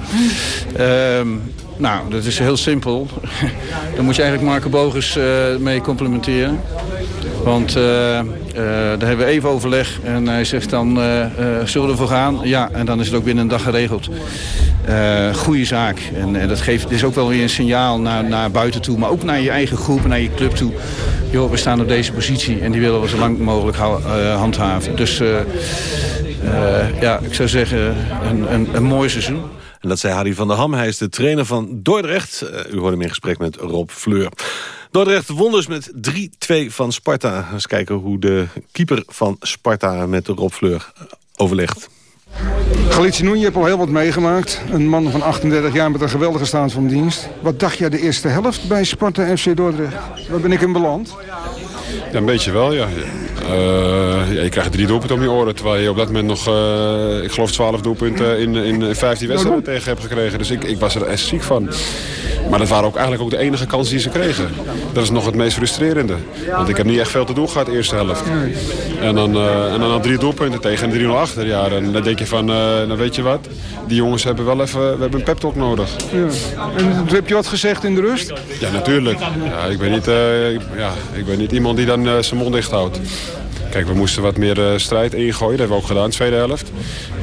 Speaker 15: Ehm, nou, dat is heel simpel. Daar moet je eigenlijk Marco Bogus mee complimenteren. Want eh, eh, daar hebben we even overleg en hij zegt dan, eh, zullen we ervoor gaan? Ja, en dan is het ook binnen een dag geregeld. Goede zaak. En, en dat geeft is ook wel weer een signaal naar, naar buiten toe, maar ook naar je eigen groep naar je club toe. Joh, we staan op deze positie en die willen we zo lang mogelijk handhaven. Dus ja, ik zou zeggen, een, een, mooi seizoen.
Speaker 9: En dat zei Harry van der Ham. Hij is de trainer van Dordrecht. U hoorde hem in gesprek met Rob Fleur. Dordrecht won dus met 3-2 van Sparta. Eens kijken hoe de keeper van Sparta met Rob Fleur overlegt.
Speaker 16: Galicia Noen, je hebt al heel wat meegemaakt. Een man van 38 jaar met een geweldige staat van dienst. Wat dacht jij de eerste helft bij Sparta FC Dordrecht? Waar ben ik in beland?
Speaker 17: Ja, een beetje wel, ja. Eh, ja je krijgt drie doelpunten om je oren. Terwijl je op dat moment nog, eh, ik geloof, 12 doelpunten in, in 15 wedstrijden tegen hebt gekregen. Dus ik, ik was er echt ziek van. Maar dat waren ook eigenlijk ook de enige kansen die ze kregen. Dat is nog het meest frustrerende. Want ik heb niet echt veel te doen gehad de eerste helft. En dan, eh, en dan al drie doelpunten tegen en 3-0 achter. Ja, en dan denk je van, eh nou weet je wat. Die jongens hebben wel even, we hebben een pep talk nodig.
Speaker 16: Ja. En heb je wat gezegd in de rust?
Speaker 17: Ja, natuurlijk. Ja, ik, ben niet, eh, ja, ik ben niet iemand die dan eh, zijn mond dicht houdt. Kijk, we moesten wat meer eh, strijd ingooien. Dat hebben we ook gedaan, tweede helft.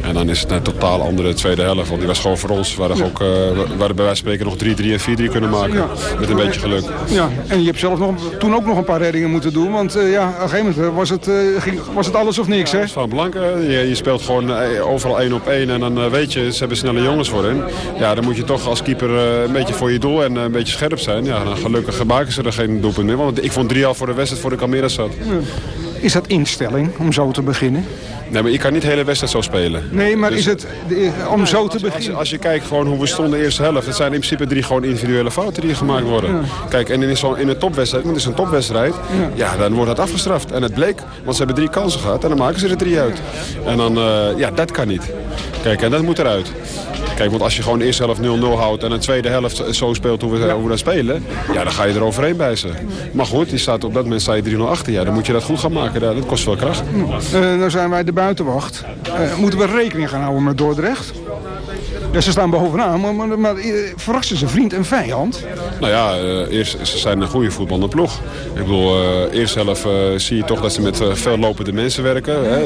Speaker 17: En dan is het een totaal andere tweede helft. Want die was gewoon voor ons. Waar we ook, eh, we hadden bij wijze van spreken nog 3-3 en 4-3 kunnen maken. Met een beetje geluk.
Speaker 16: Ja, en je hebt zelf nog, toen ook nog een paar reddingen moeten doen. Want eh, ja, op een gegeven moment eh, was het, eh, ging, was het alles of niks, hè?
Speaker 17: Dat is van belang. eh. Je, je speelt gewoon eh, overal één op één. En dan eh, weet je, ze hebben snelle jongens voor hen. Ja, dan moet je toch als keeper eh, een beetje voor je doel en eh, een beetje scherp zijn. Ja, dan gelukkig maken ze er geen doelpunt meer. Want ik vond drie al voor de wedstrijd voor de Almere zat.
Speaker 16: Is dat instelling om zo te beginnen?
Speaker 17: Nee, maar je kan niet de hele wedstrijd zo spelen.
Speaker 16: Nee, maar
Speaker 17: Dus-
Speaker 16: is het eh, om zo te
Speaker 17: Als
Speaker 16: beginnen?
Speaker 17: als je kijkt gewoon hoe we stonden de eerste helft. Het zijn in principe drie gewoon individuele fouten die gemaakt worden. Kijk, en in, zo'n in een topwedstrijd, want het is een topwedstrijd. Ja. dan wordt dat afgestraft. En het bleek, want ze hebben drie kansen gehad. En dan maken ze er drie uit. En dan, eh, ja, dat kan niet. Kijk, en dat moet eruit. Kijk, want als je gewoon de eerste helft 0-0 houdt en de tweede helft zo speelt hoe we, hoe we dat spelen, ja, dan ga je er overheen bijzen. Maar goed, die staat op dat moment sta je 3-0 achter. Ja, dan moet je dat goed gaan maken. Dat kost veel kracht.
Speaker 16: Eh nou zijn wij de buitenwacht. Eh, moeten we rekening gaan houden met Dordrecht? Ze staan bovenaan, maar, maar, maar eh, verrassen ze vriend en vijand?
Speaker 17: Nou ja, eh, eerst, ze zijn een goede voetballende ploeg. Ik bedoel, eh eerste helft zie je toch dat ze met veel lopende mensen werken. Hè?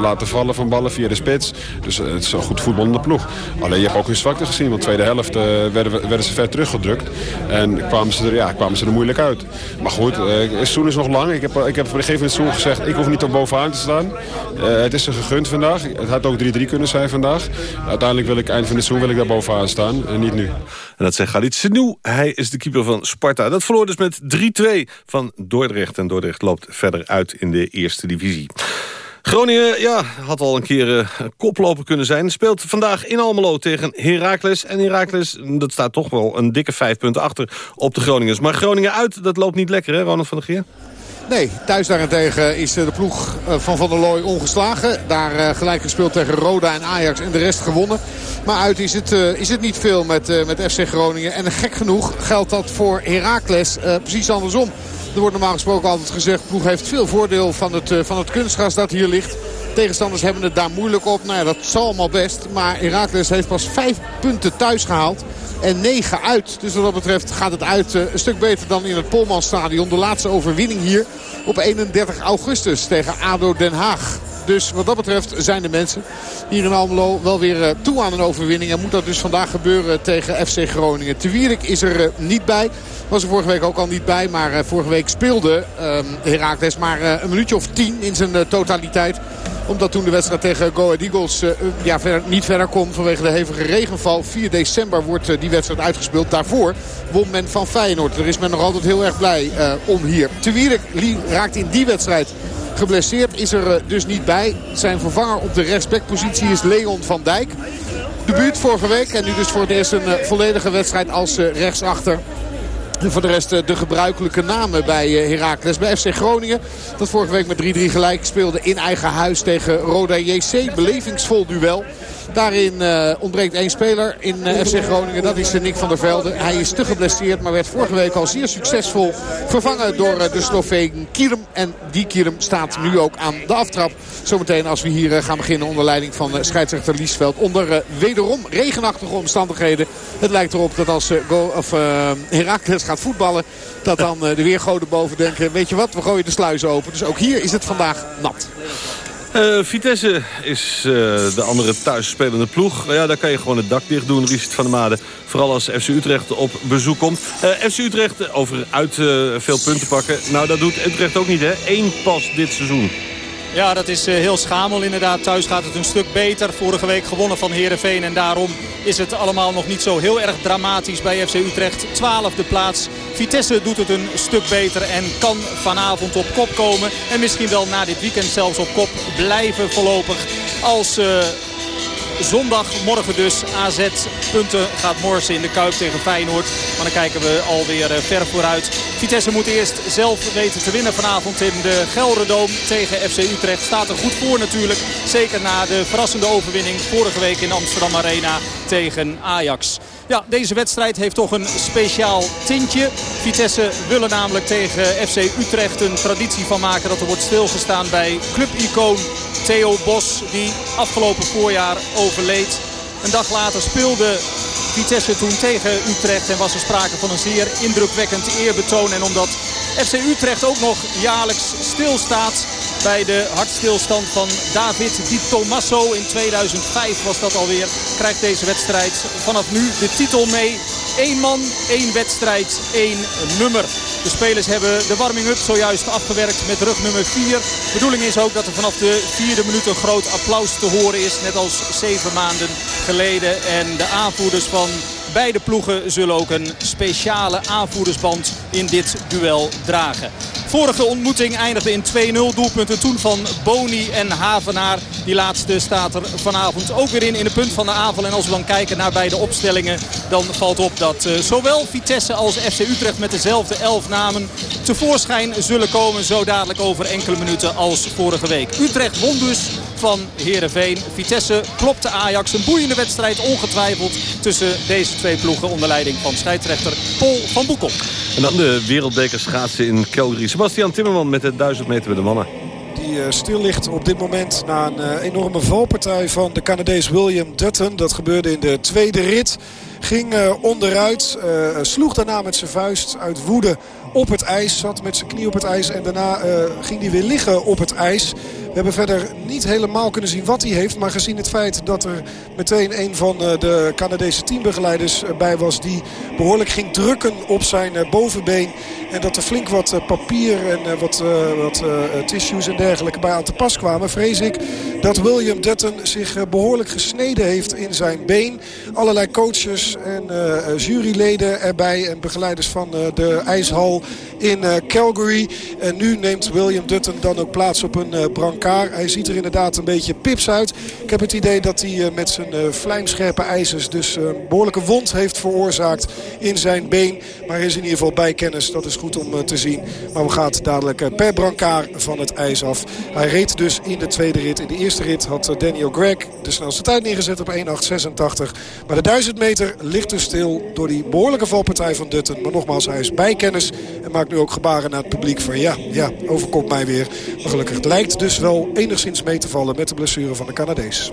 Speaker 17: Laten vallen van ballen via de spits. Dus het is een goed voetballende ploeg. Alleen je hebt ook hun zwakte gezien. Want tweede helft werden, we- werden ze ver teruggedrukt. En kwamen ze, er, ja, kwamen ze er moeilijk uit. Maar goed, het seizoen is nog lang. Ik heb, ik heb op een gegeven moment gezegd, ik hoef niet op bovenaan te staan. Het is ze gegund vandaag. Het had ook 3-3 kunnen zijn vandaag. Uiteindelijk wil ik eind van het seizoen wil ik daar bovenaan staan. En niet nu.
Speaker 9: En dat zegt Galit Senou. Hij is de keeper van Sparta. Dat verloor dus met 3-2 van Dordrecht. En Dordrecht loopt verder uit in de eerste divisie. Groningen ja, had al een keer eh, koploper kunnen zijn. Speelt vandaag in Almelo tegen Heracles. En Heracles, dat staat toch wel een dikke vijf punten achter op de Groningers. Maar Groningen uit, dat loopt niet lekker hè, Ronald van der Geer?
Speaker 18: Nee, thuis daarentegen is eh, de ploeg eh, van Van der Looy ongeslagen. Daar eh, gelijk gespeeld tegen Roda en Ajax en de rest gewonnen. Maar uit is het, is het niet veel met, met FC Groningen. En gek genoeg geldt dat voor Heracles precies andersom. Er wordt normaal gesproken altijd gezegd... ploeg heeft veel voordeel van het, van het kunstgras dat hier ligt. Tegenstanders hebben het daar moeilijk op. Nou ja, dat zal allemaal best. Maar Heracles heeft pas vijf punten thuis gehaald. En 9 uit. Dus wat dat betreft gaat het uit eh, een stuk beter dan in het Polmanstadion. De laatste overwinning hier op 31 augustus tegen ADO Den Haag. Dus wat dat betreft zijn de mensen hier in Almelo wel weer eh, toe aan een overwinning. En moet dat dus vandaag gebeuren tegen FC Groningen. Te Wierik is er eh, niet bij. Was er vorige week ook al niet bij. Maar eh, vorige week speelde ehm, Heracles maar een minuutje of tien in zijn totaliteit omdat toen de wedstrijd tegen Go Ahead Eagles ja, niet verder kon vanwege de hevige regenval. 4 december wordt die wedstrijd uitgespeeld. Daarvoor won men van Feyenoord. Er is men nog altijd heel erg blij om hier. Te Wierik raakt in die wedstrijd geblesseerd. Is er dus niet bij. Zijn vervanger op de rechtsbackpositie is Leon van Dijk. Debuut vorige week en nu dus voor het eerst een volledige wedstrijd als rechtsachter. En voor de rest de gebruikelijke namen bij Heracles. Bij FC Groningen. Dat vorige week met 3-3 gelijk speelde in eigen huis tegen Roda JC. Belevingsvol duel. Daarin uh, ontbreekt één speler in uh, FC Groningen. Dat is Nick van der Velde. Hij is te geblesseerd, maar werd vorige week al zeer succesvol vervangen door uh, de Sloveen Kierum. En die Kierum staat nu ook aan de aftrap. Zometeen als we hier gaan beginnen onder leiding van scheidsrechter Liesveld. Onder wederom regenachtige omstandigheden. Het lijkt erop dat als Go, gaat voetballen... dat dan de weergoden boven denken... weet je wat, we gooien de sluizen open. Dus ook hier is het vandaag nat.
Speaker 9: Uh, Vitesse is uh, de andere thuisspelende ploeg. Nou ja, daar kan je gewoon het dak dicht doen, Richard van der Made. Vooral als FC Utrecht op bezoek komt. Uh, FC Utrecht over uit veel punten pakken. Nou, dat doet Utrecht ook niet, hè? Eén pas dit seizoen.
Speaker 19: Ja, dat is heel schamel inderdaad. Thuis gaat het een stuk beter. Vorige week gewonnen van Herenveen en daarom is het allemaal nog niet zo heel erg dramatisch bij FC Utrecht. Twaalfde plaats. Vitesse doet het een stuk beter en kan vanavond op kop komen. En misschien wel na dit weekend zelfs op kop blijven voorlopig. Als... Uh, zondag, morgen dus, AZ punten gaat morsen in de Kuip tegen Feyenoord. Maar dan kijken we alweer eh, ver vooruit. Vitesse moet eerst zelf weten te winnen vanavond in de Gelredoom tegen FC Utrecht. Staat er goed voor natuurlijk. Zeker na de verrassende overwinning vorige week in Amsterdam Arena tegen Ajax. Ja, deze wedstrijd heeft toch een speciaal tintje. Vitesse willen namelijk tegen FC Utrecht een traditie van maken dat er wordt stilgestaan bij clubicoon Theo Bos die afgelopen voorjaar overleed. Een dag later speelde Vitesse toen tegen Utrecht en was er sprake van een zeer indrukwekkend eerbetoon. En omdat FC Utrecht ook nog jaarlijks stilstaat bij de hartstilstand van David Di Tommaso. In 2005 was dat alweer. Krijgt deze wedstrijd vanaf nu de titel mee. Eén man, één wedstrijd, één nummer. De spelers hebben de warming-up zojuist afgewerkt met rug nummer 4. bedoeling is ook dat er vanaf de vierde minuut een groot applaus te horen is. Net als zeven maanden geleden. En de aanvoerders van beide ploegen zullen ook een speciale aanvoerdersband in dit duel dragen. Vorige ontmoeting eindigde in 2-0 doelpunten toen van Boni en Havenaar. Die laatste staat er vanavond ook weer in in de punt van de aanval. En als we dan kijken naar beide opstellingen dan valt op dat uh, zowel Vitesse als FC Utrecht met dezelfde elf namen tevoorschijn zullen komen. Zo dadelijk over enkele minuten als vorige week. Utrecht won dus van Heerenveen. Vitesse klopte Ajax. Een boeiende wedstrijd ongetwijfeld tussen deze twee ploegen onder leiding van scheidsrechter Paul van Boekel.
Speaker 9: En dan de wereldbeker schaatsen in Calgary. Sebastian Timmerman met de 1000 meter bij de mannen
Speaker 13: die stil ligt op dit moment na een enorme valpartij van de Canadees William Dutton. Dat gebeurde in de tweede rit. Ging onderuit, sloeg daarna met zijn vuist uit woede op het ijs. Zat met zijn knie op het ijs en daarna ging hij weer liggen op het ijs. We hebben verder niet helemaal kunnen zien wat hij heeft. Maar gezien het feit dat er meteen een van de Canadese teambegeleiders bij was... die behoorlijk ging drukken op zijn bovenbeen. En dat er flink wat papier en wat, wat tissues en dergelijke bij aan te pas kwamen. Vrees ik dat William Dutton zich behoorlijk gesneden heeft in zijn been. Allerlei coaches en juryleden erbij en begeleiders van de ijshal in Calgary. En nu neemt William Dutton dan ook plaats op een brancard. Hij ziet er inderdaad een beetje pips uit. Ik heb het idee dat hij met zijn vlijmscherpe ijzers dus een behoorlijke wond heeft veroorzaakt in zijn been. Maar is in ieder geval bij kennis. Dat is goed om te zien. Maar we gaan dadelijk per brancard van het ijs af. Hij reed dus in de tweede rit. In de eerste rit had Daniel Gregg de snelste tijd neergezet op 1.886. Maar de 1000 meter ligt dus stil door die behoorlijke valpartij van Dutton. Maar nogmaals, hij is bij kennis. En maakt nu ook gebaren naar het publiek van ja, ja, overkomt mij weer. Maar gelukkig, het lijkt dus wel enigszins mee te vallen met de blessure van de Canadees.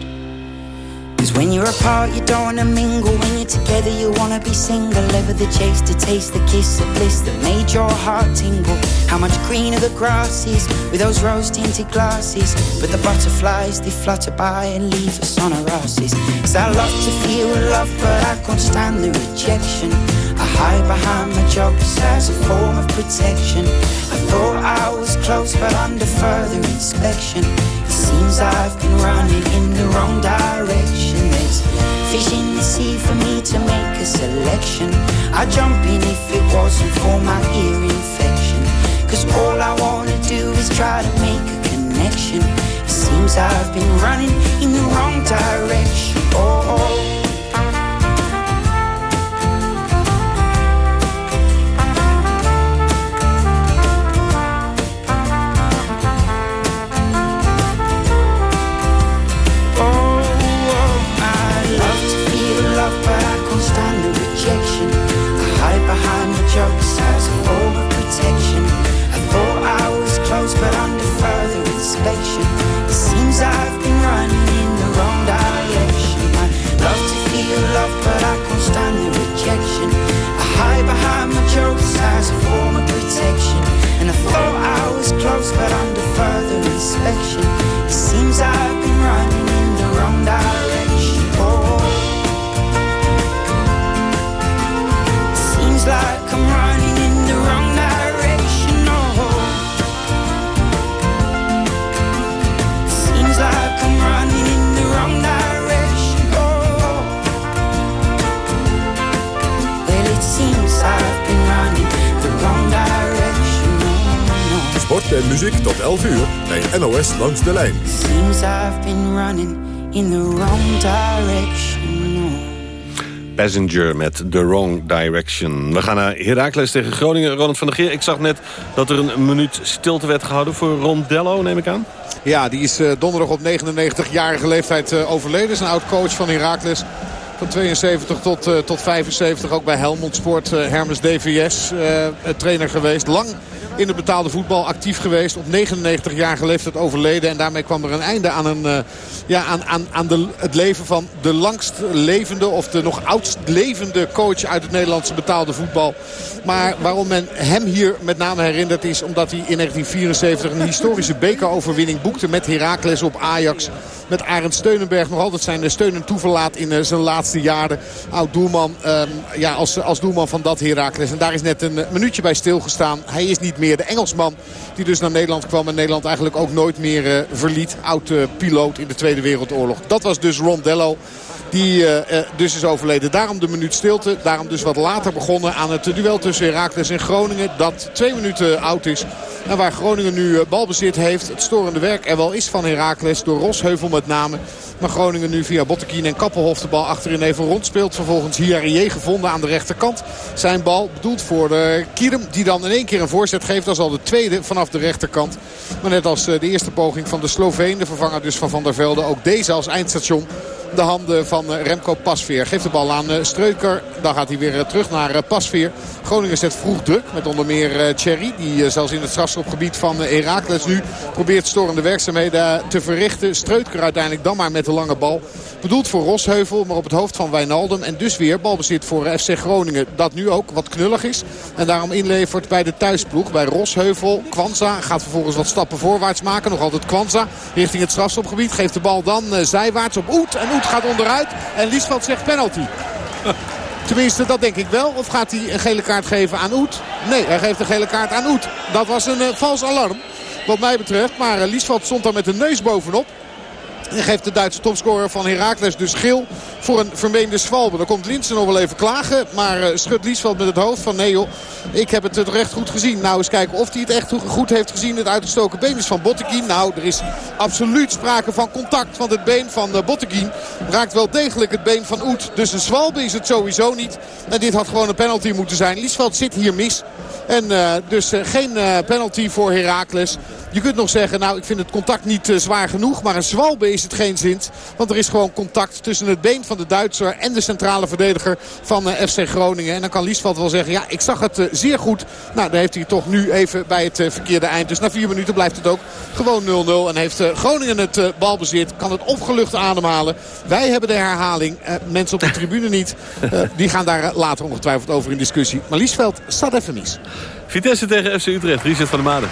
Speaker 20: Cause when you're apart, you don't wanna mingle. When you're together, you wanna be single. Ever the chase to taste the kiss of bliss that made your heart tingle. How much greener the grass is with those rose tinted glasses. But the butterflies, they flutter by and leave us on our asses. Cause I love to feel love, but I can't stand the rejection. I hide behind my jokes as a form of protection. I thought I was close, but under further inspection, it seems I've been running in the wrong direction. There's fish in the sea for me to make a selection. I'd jump in if it wasn't for my ear infection. Cause all I wanna do is try to make a connection. It seems I've been running in the wrong direction. Oh, oh. As a form of protection. And I thought I was close, but under further inspection,
Speaker 8: Sport en muziek tot 11 uur bij NOS Langs de Lijn.
Speaker 20: Seems I've been running in the wrong direction.
Speaker 9: Passenger met The Wrong Direction. We gaan naar Heracles tegen Groningen. Ronald van der Geer, ik zag net dat er een minuut stilte werd gehouden voor Rondello, neem ik aan.
Speaker 18: Ja, die is eh, donderdag op 99-jarige leeftijd eh, overleden. Is een oud-coach van Heracles. Van 72 tot, eh, tot 75 ook bij Helmond Sport. eh, Hermes DVS trainer geweest. Lang in het betaalde voetbal actief geweest. Op 99-jarige leeftijd overleden. En daarmee kwam er een einde aan, een, eh, ja, aan, aan, aan de, het leven van de langst levende... of de nog oudst levende coach uit het Nederlandse betaalde voetbal. Maar waarom men hem hier met name herinnert is... omdat hij in 1974 een historische bekeroverwinning boekte met Heracles op Ajax met Arend Steunenberg nog altijd zijn steun en toeverlaat in eh, zijn laatste jaren. Oud doelman ehm, ja, als, als doelman van dat Heracles. En daar is net een eh, minuutje bij stilgestaan. Hij is niet meer de Engelsman die dus naar Nederland kwam. En Nederland eigenlijk ook nooit meer eh, verliet. Oud eh, piloot in de Tweede Wereldoorlog. Dat was dus Rondello. Die eh, eh, dus is overleden. Daarom de minuut stilte. Daarom dus wat later begonnen aan het duel tussen Heracles en Groningen. Dat twee minuten oud is. En waar Groningen nu eh, balbezit heeft. Het storende werk er wel is van Heracles. Door Rosheuvel met name. Maar Groningen nu via Bottekien en Kappelhof de bal achterin even rondspeelt. Vervolgens Hiarie gevonden aan de rechterkant. Zijn bal bedoeld voor de Kierem. Die dan in één keer een voorzet geeft. Dat is al de tweede vanaf de rechterkant. Maar net als de eerste poging van de Sloveen. De vervanger dus van Van der Velde. Ook deze als eindstation de handen van eh, Remco Pasveer. Geeft de bal aan eh, Streuker. Dan gaat hij weer eh, terug naar Pasveer. Groningen zet vroeg druk met onder meer Thierry. Die zelfs in het strafschopgebied van Heracles nu probeert storende werkzaamheden te verrichten. Streuker uiteindelijk dan maar met de lange bal. Bedoeld voor Rosheuvel, maar op het hoofd van Wijnaldum. En dus weer balbezit voor FC Groningen. Dat nu ook wat knullig is. En daarom inlevert bij de thuisploeg. Bij Rosheuvel. Kwanza gaat vervolgens wat stappen voorwaarts maken. Nog altijd Kwanza richting het strafschopgebied. Geeft de bal dan zijwaarts op Oet. En Oet gaat onderuit. En Liesveld zegt penalty. Tenminste, dat denk ik wel. Of gaat hij een gele kaart geven aan Oet? Nee, hij geeft een gele kaart aan Oet. Dat was een uh, vals alarm wat mij betreft. Maar uh, stond daar met de neus bovenop. En geeft de Duitse topscorer van Heracles dus geel voor een vermeende zwalbe. Dan komt Linsen nog wel even klagen. Maar uh, schudt Liesveld met het hoofd van nee joh, ik heb het toch echt goed gezien. Nou eens kijken of hij het echt goed heeft gezien. Het uitgestoken been is van Botteguin. Nou er is absoluut sprake van contact. Want het been van uh, Botteguin raakt wel degelijk het been van Oet. Dus een zwalbe is het sowieso niet. En dit had gewoon een penalty moeten zijn. Liesveld zit hier mis. En uh, dus geen penalty voor Heracles. Je kunt nog zeggen, nou ik vind het contact niet zwaar genoeg. Maar een zwalbe is het geen zin. Want er is gewoon contact tussen het been van de Duitser en de centrale verdediger van uh, FC Groningen. En dan kan Liesveld wel zeggen, ja ik zag het uh, zeer goed. Nou dan heeft hij toch nu even bij het verkeerde eind. Dus na vier minuten blijft het ook gewoon 0-0. En heeft Groningen het balbezit. Kan het opgelucht ademhalen. Wij hebben de herhaling. mensen op de tribune niet. die gaan daar later ongetwijfeld over in discussie. Maar Liesveld staat even mis.
Speaker 9: Vitesse tegen FC Utrecht. Richard van der Maden.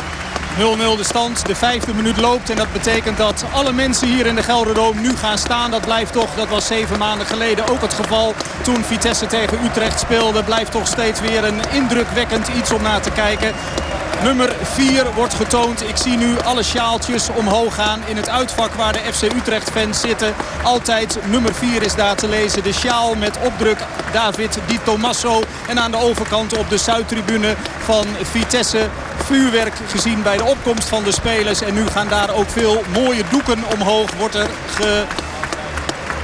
Speaker 19: 0-0 de stand. De vijfde minuut loopt. En dat betekent dat alle mensen hier in de Gelderdoom nu gaan staan. Dat blijft toch, dat was zeven maanden geleden ook het geval. Toen Vitesse tegen Utrecht speelde. Blijft toch steeds weer een indrukwekkend iets om naar te kijken. Nummer 4 wordt getoond. Ik zie nu alle sjaaltjes omhoog gaan in het uitvak waar de FC Utrecht fans zitten. Altijd nummer 4 is daar te lezen. De sjaal met opdruk David Di Tommaso. En aan de overkant op de Zuidtribune van Vitesse vuurwerk gezien bij de opkomst van de spelers. En nu gaan daar ook veel mooie doeken omhoog. Wordt er ge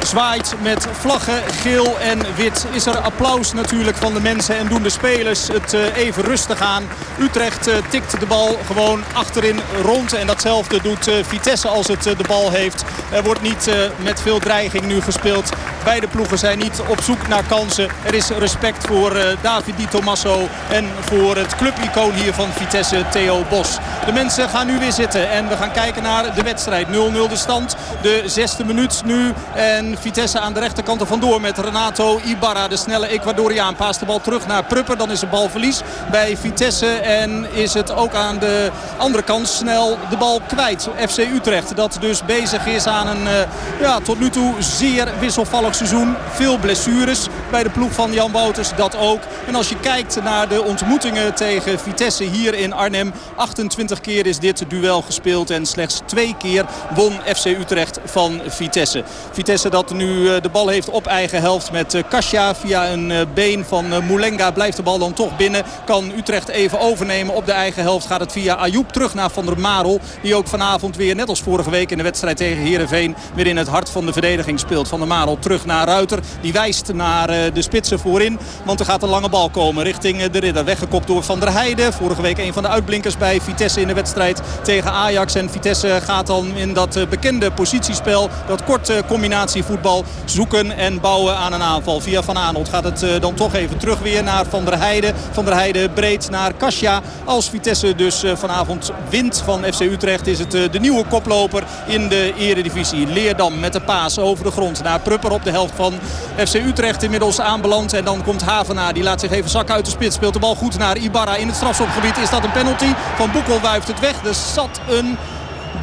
Speaker 19: zwaait met vlaggen geel en wit. Is er applaus natuurlijk van de mensen en doen de spelers het uh, even rustig aan. Utrecht uh, tikt de bal gewoon achterin rond. En datzelfde doet uh, Vitesse als het de bal heeft. Er wordt niet met veel dreiging nu gespeeld. Beide ploegen zijn niet op zoek naar kansen. Er is respect voor David Di Tommaso en voor het clubicoon hier van Vitesse, Theo Bos. De mensen gaan nu weer zitten en we gaan kijken naar de wedstrijd. 0-0 de stand, de zesde minuut nu. En Vitesse aan de rechterkant er vandoor met Renato Ibarra. De snelle Ecuadoriaan paast de bal terug naar Prupper. Dan is er balverlies bij Vitesse. En is het ook aan de andere kant snel de bal kwijt. FC Utrecht dat dus bezig is aan een uh, ja, tot nu toe zeer wisselvallig seizoen. Veel blessures bij de ploeg van Jan Wouters. Dat ook. En als je kijkt naar de ontmoetingen tegen Vitesse hier in Arnhem. 28 keer is dit duel gespeeld. En slechts twee keer won FC Utrecht van Vitesse. Vitesse dat nu de bal heeft op eigen helft met Kasia. Via een been van Moulenga blijft de bal dan toch binnen. Kan Utrecht even overnemen op de eigen helft. Gaat het via Ayoub terug naar Van der Marel. Die ook vanavond weer, net als vorige week in de wedstrijd tegen Heerenveen... weer in het hart van de verdediging speelt. Van der Marel terug naar Ruiter. Die wijst naar de spitsen voorin. Want er gaat een lange bal komen richting de ridder. Weggekopt door Van der Heijden. Vorige week een van de uitblinkers bij Vitesse in de wedstrijd tegen Ajax. En Vitesse gaat dan in dat bekende positiespel. Dat korte combinatie voetbal zoeken en bouwen aan een aanval. Via Van Aanholt gaat het dan toch even terug weer naar Van der Heijden. Van der Heijden breed naar Kasia. Als Vitesse dus vanavond wint van FC Utrecht is het de nieuwe koploper in de eredivisie. Leerdam met de paas over de grond naar Prupper op de helft van FC Utrecht inmiddels aanbeland. En dan komt Havenaar, die laat zich even zakken uit de spits. Speelt de bal goed naar Ibarra in het strafschopgebied. Is dat een penalty? Van Boekel wuift het weg. Er zat een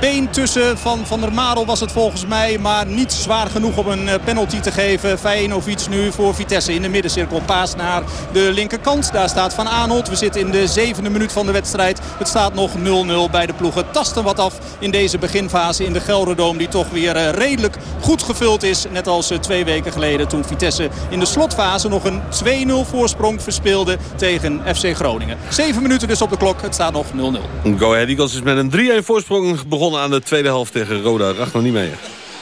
Speaker 19: been tussen van Van der Marel was het volgens mij. Maar niet zwaar genoeg om een penalty te geven. Vijanovic nu voor Vitesse in de middencirkel. Paas naar de linkerkant. Daar staat Van Aanholt. We zitten in de zevende minuut van de wedstrijd. Het staat nog 0-0 bij de ploegen. Tasten wat af in deze beginfase in de Gelderdoom. Die toch weer redelijk goed gevuld is. Net als twee weken geleden toen Vitesse in de slotfase nog een 2-0 voorsprong verspeelde tegen FC Groningen. Zeven minuten dus op de klok. Het staat nog 0-0.
Speaker 9: Go Ahead Eagles is met een 3-1 voorsprong begonnen aan de tweede helft tegen Roda. Ragnar niet mee.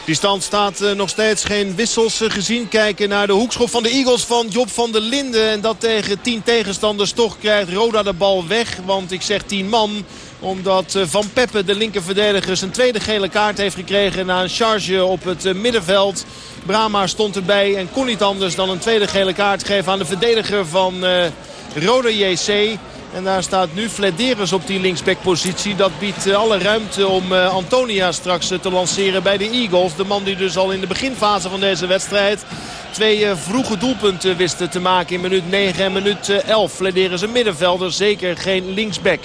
Speaker 10: Die stand staat uh, nog steeds geen wissels uh, gezien. Kijken naar de hoekschop van de Eagles van Job van der Linden. En dat tegen 10 tegenstanders toch krijgt Roda de bal weg. Want ik zeg 10 man omdat uh, Van Peppe, de linkerverdediger, zijn tweede gele kaart heeft gekregen na een charge op het middenveld. Brama stond erbij en kon niet anders dan een tweede gele kaart geven aan de verdediger van Roda JC. En daar staat nu Flederis op die linksbackpositie. Dat biedt alle ruimte om Antonia straks te lanceren bij de Eagles. De man die dus al in de beginfase van deze wedstrijd twee eh, vroege doelpunten wisten te maken in minuut 9 en minuut eh, 11. Flederen is een middenvelder, zeker geen linksback.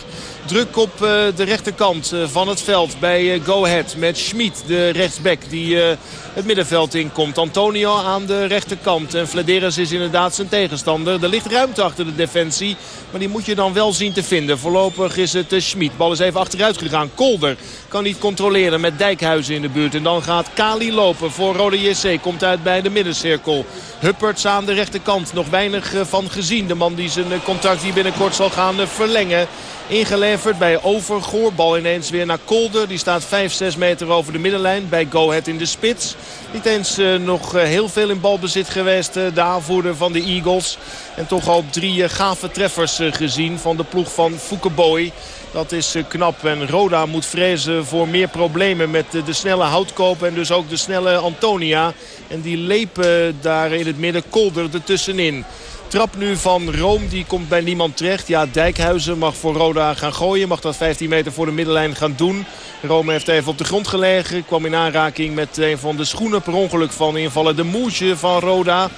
Speaker 10: Druk op eh, de rechterkant eh, van het veld bij eh, Go Ahead met Schmid, de rechtsback die eh, het middenveld inkomt. Antonio aan de rechterkant en Flederis is inderdaad zijn tegenstander. Er ligt ruimte achter de defensie, maar die moet je dan wel zien te vinden. Voorlopig is het uh, Schmid. Bal is even achteruit gegaan. Kolder kan niet controleren met Dijkhuizen in de buurt. En dan gaat Kali lopen voor Rode JC. Komt uit bij de middencirkel. Hupperts aan de rechterkant. Nog weinig eh, van gezien. De man die zijn eh, contract hier binnenkort zal gaan eh, verlengen. Ingeleverd bij Overgoor. Bal ineens weer naar Kolder. Die staat 5, 6 meter over de middenlijn bij Go Ahead in de spits. Niet eens eh, nog eh, heel veel in balbezit geweest. eh, de aanvoerder van de Eagles. En toch al drie eh, gave treffers eh, gezien van de ploeg van Foukeboy. Dat is eh, knap. En Roda moet vrezen voor meer problemen met eh, de snelle houtkoop. En dus ook de snelle Antonia. En die lepen daar in het midden Kolder ertussenin. Trap nu van Room, die komt bij niemand terecht. Ja, Dijkhuizen mag voor Roda gaan gooien. Mag dat 15 meter voor de middenlijn gaan doen. Rome heeft even op de grond gelegen. Kwam in aanraking met een van de schoenen per ongeluk van invallen. De moesje van Roda.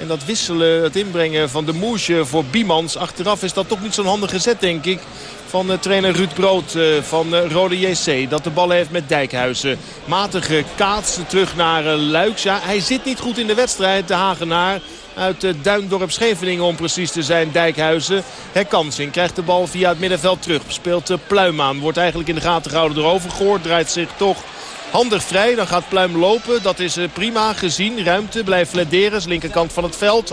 Speaker 10: En dat wisselen, het inbrengen van de moesje voor Biemans. Achteraf is dat toch niet zo'n handige zet, denk ik. Van uh, trainer Ruud Brood uh, van uh, Rode JC. Dat de bal heeft met Dijkhuizen. Matige kaats terug naar Luiks. Hij zit niet goed in de wedstrijd, de Hagenaar uit Duindorp Scheveningen om precies te zijn. Dijkhuizen. Herkansing krijgt de bal via het middenveld terug. Speelt Pluim aan. Wordt eigenlijk in de gaten gehouden door Overgoord. Draait zich toch handig vrij. Dan gaat Pluim lopen. Dat is uh, prima gezien. Ruimte blijft Flederis. Linkerkant van het veld.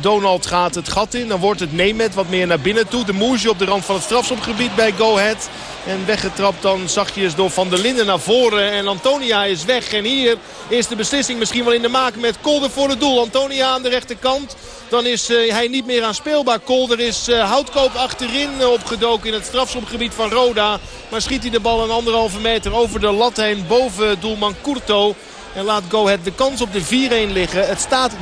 Speaker 10: Donald gaat het gat in. Dan wordt het Nemet wat meer naar binnen toe. De Moesje op de rand van het strafschopgebied bij Go Ahead. En weggetrapt dan zachtjes door Van der Linden naar voren. En Antonia is weg. En hier is de beslissing misschien wel in de maak met Kolder voor het doel. Antonia aan de rechterkant. Dan is uh, hij niet meer aanspeelbaar. Kolder is uh, houtkoop achterin opgedoken in het strafschopgebied van Roda. Maar schiet hij de bal een anderhalve meter over de lat heen boven doelman Courto. En laat Go Ahead de kans op de 4-1 liggen. Het staat 3-1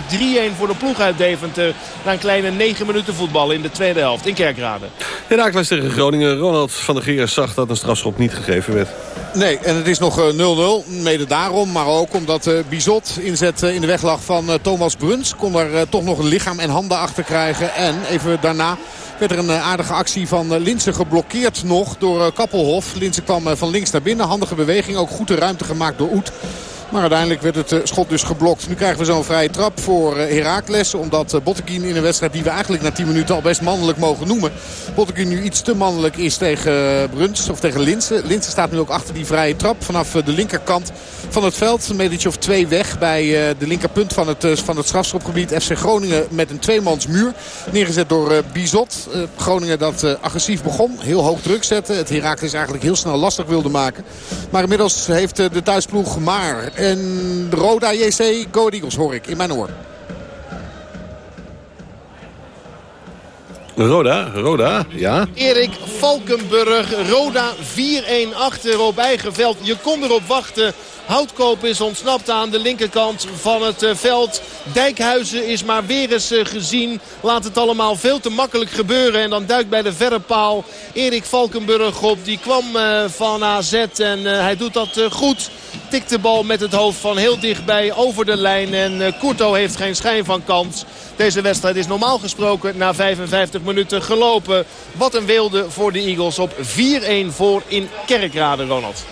Speaker 10: voor de ploeg uit Deventer. Na een kleine 9 minuten voetbal in de tweede helft in Kerkrade.
Speaker 9: Herakles tegen Groningen. Ronald van der Geer zag dat een strafschop niet gegeven werd.
Speaker 18: Nee, en het is nog 0-0. Mede daarom, maar ook omdat uh, Bizot inzet uh, in de weg lag van Thomas Bruns. Kon er toch nog een lichaam en handen achter krijgen. En even daarna werd er een aardige actie van Linsen geblokkeerd nog door Kappelhof. Linsen kwam van links naar binnen. Handige beweging, ook goed de ruimte gemaakt door Oet. Maar uiteindelijk werd het uh, schot dus geblokt. Nu krijgen we zo'n vrije trap voor uh, Heracles. Omdat uh, Botteguin in een wedstrijd die we eigenlijk na 10 minuten al best mannelijk mogen noemen. Botteguin nu iets te mannelijk is tegen Bruns of tegen Linsen. Linsen staat nu ook achter die vrije trap vanaf de linkerkant van het veld. Een metertje of twee weg bij de linkerpunt van het, van het strafschopgebied. FC Groningen met een tweemans muur. Neergezet door Bizot. Groningen dat agressief begon. Heel hoog druk zetten. Het Heracles eigenlijk heel snel lastig wilde maken. Maar inmiddels heeft de thuisploeg maar en Roda JC Go Eagles hoor ik in mijn oor.
Speaker 9: Roda, Roda, ja.
Speaker 10: Erik Valkenburg, Roda 4-1 achter op eigen veld. Je kon erop wachten. Houtkoop is ontsnapt aan de linkerkant van het veld. Dijkhuizen is maar weer eens gezien. Laat het allemaal veel te makkelijk gebeuren. En dan duikt bij de verre paal Erik Valkenburg op. Die kwam van AZ en hij doet dat goed. Tikt de bal met het hoofd van heel dichtbij over de lijn. En Courto heeft geen schijn van kans. Deze wedstrijd is normaal gesproken na 55 minuten gelopen. Wat een wilde voor de Eagles op 4-1 voor in Kerkrade, Ronald.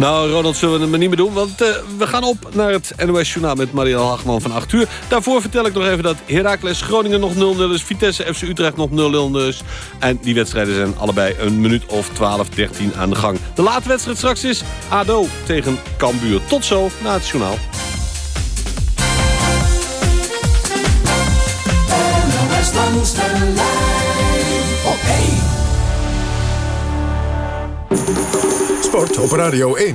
Speaker 9: Nou, Ronald, zullen we het maar niet meer doen. Want uh, we gaan op naar het NOS Journaal met Marielle Hagman van 8 uur. Daarvoor vertel ik nog even dat Heracles Groningen nog 0-0 is. Vitesse FC Utrecht nog 0-0 dus. En die wedstrijden zijn allebei een minuut of 12, 13 aan de gang. De late wedstrijd straks is ADO tegen Cambuur. Tot zo na het journaal.
Speaker 8: Sport op Radio 1.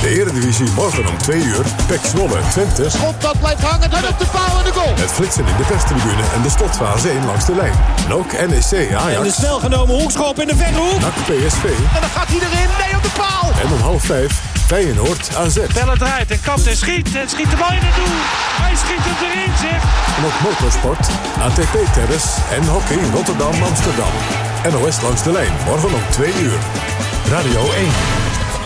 Speaker 8: De Eredivisie morgen om 2 uur. Pek Zwolle, Twente.
Speaker 10: Schot dat blijft hangen, dan op de paal en de goal.
Speaker 8: Het flitsen in de perstribune en de slotfase 1 langs de lijn. En ook NEC Ajax.
Speaker 19: En de snel genomen hoekschop in de verre hoek.
Speaker 8: NAC PSV.
Speaker 10: En dan gaat hij erin, nee op de paal.
Speaker 8: En om half 5 Feyenoord AZ.
Speaker 21: Bellen draait en kapt en schiet. En schiet de bal in het doel. Hij schiet het erin, zeg.
Speaker 8: En ook motorsport, ATP tennis en hockey Rotterdam Amsterdam. NOS langs de lijn, morgen om 2 uur. Radio 1.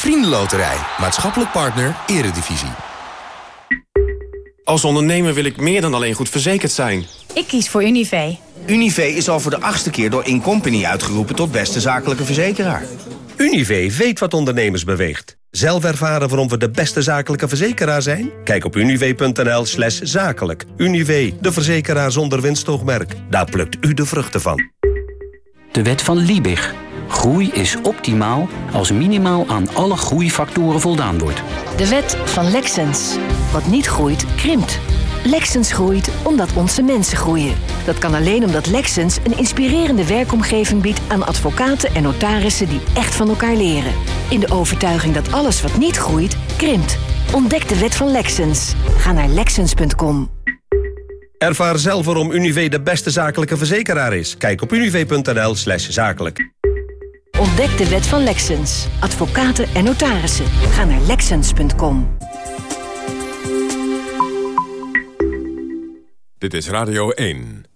Speaker 7: Vriendenloterij, maatschappelijk partner, eredivisie.
Speaker 22: Als ondernemer wil ik meer dan alleen goed verzekerd zijn.
Speaker 23: Ik kies voor Univé.
Speaker 24: Univé is al voor de achtste keer door Incompany uitgeroepen tot beste zakelijke verzekeraar.
Speaker 25: Univé weet wat ondernemers beweegt. Zelf ervaren waarom we de beste zakelijke verzekeraar zijn? Kijk op univé.nl slash zakelijk. Univé, de verzekeraar zonder winstoogmerk. Daar plukt u de vruchten van.
Speaker 26: De wet van Liebig. Groei is optimaal als minimaal aan alle groeifactoren voldaan wordt.
Speaker 27: De wet van Lexens. Wat niet groeit, krimpt. Lexens groeit omdat onze mensen groeien. Dat kan alleen omdat Lexens een inspirerende werkomgeving biedt aan advocaten en notarissen die echt van elkaar leren. In de overtuiging dat alles wat niet groeit, krimpt. Ontdek de wet van Lexens. Ga naar lexens.com.
Speaker 25: Ervaar zelf waarom Univé de beste zakelijke verzekeraar is. Kijk op univé.nl slash zakelijk.
Speaker 27: Ontdek de wet van Lexens. Advocaten en notarissen. Ga naar lexens.com.
Speaker 8: Dit is Radio 1.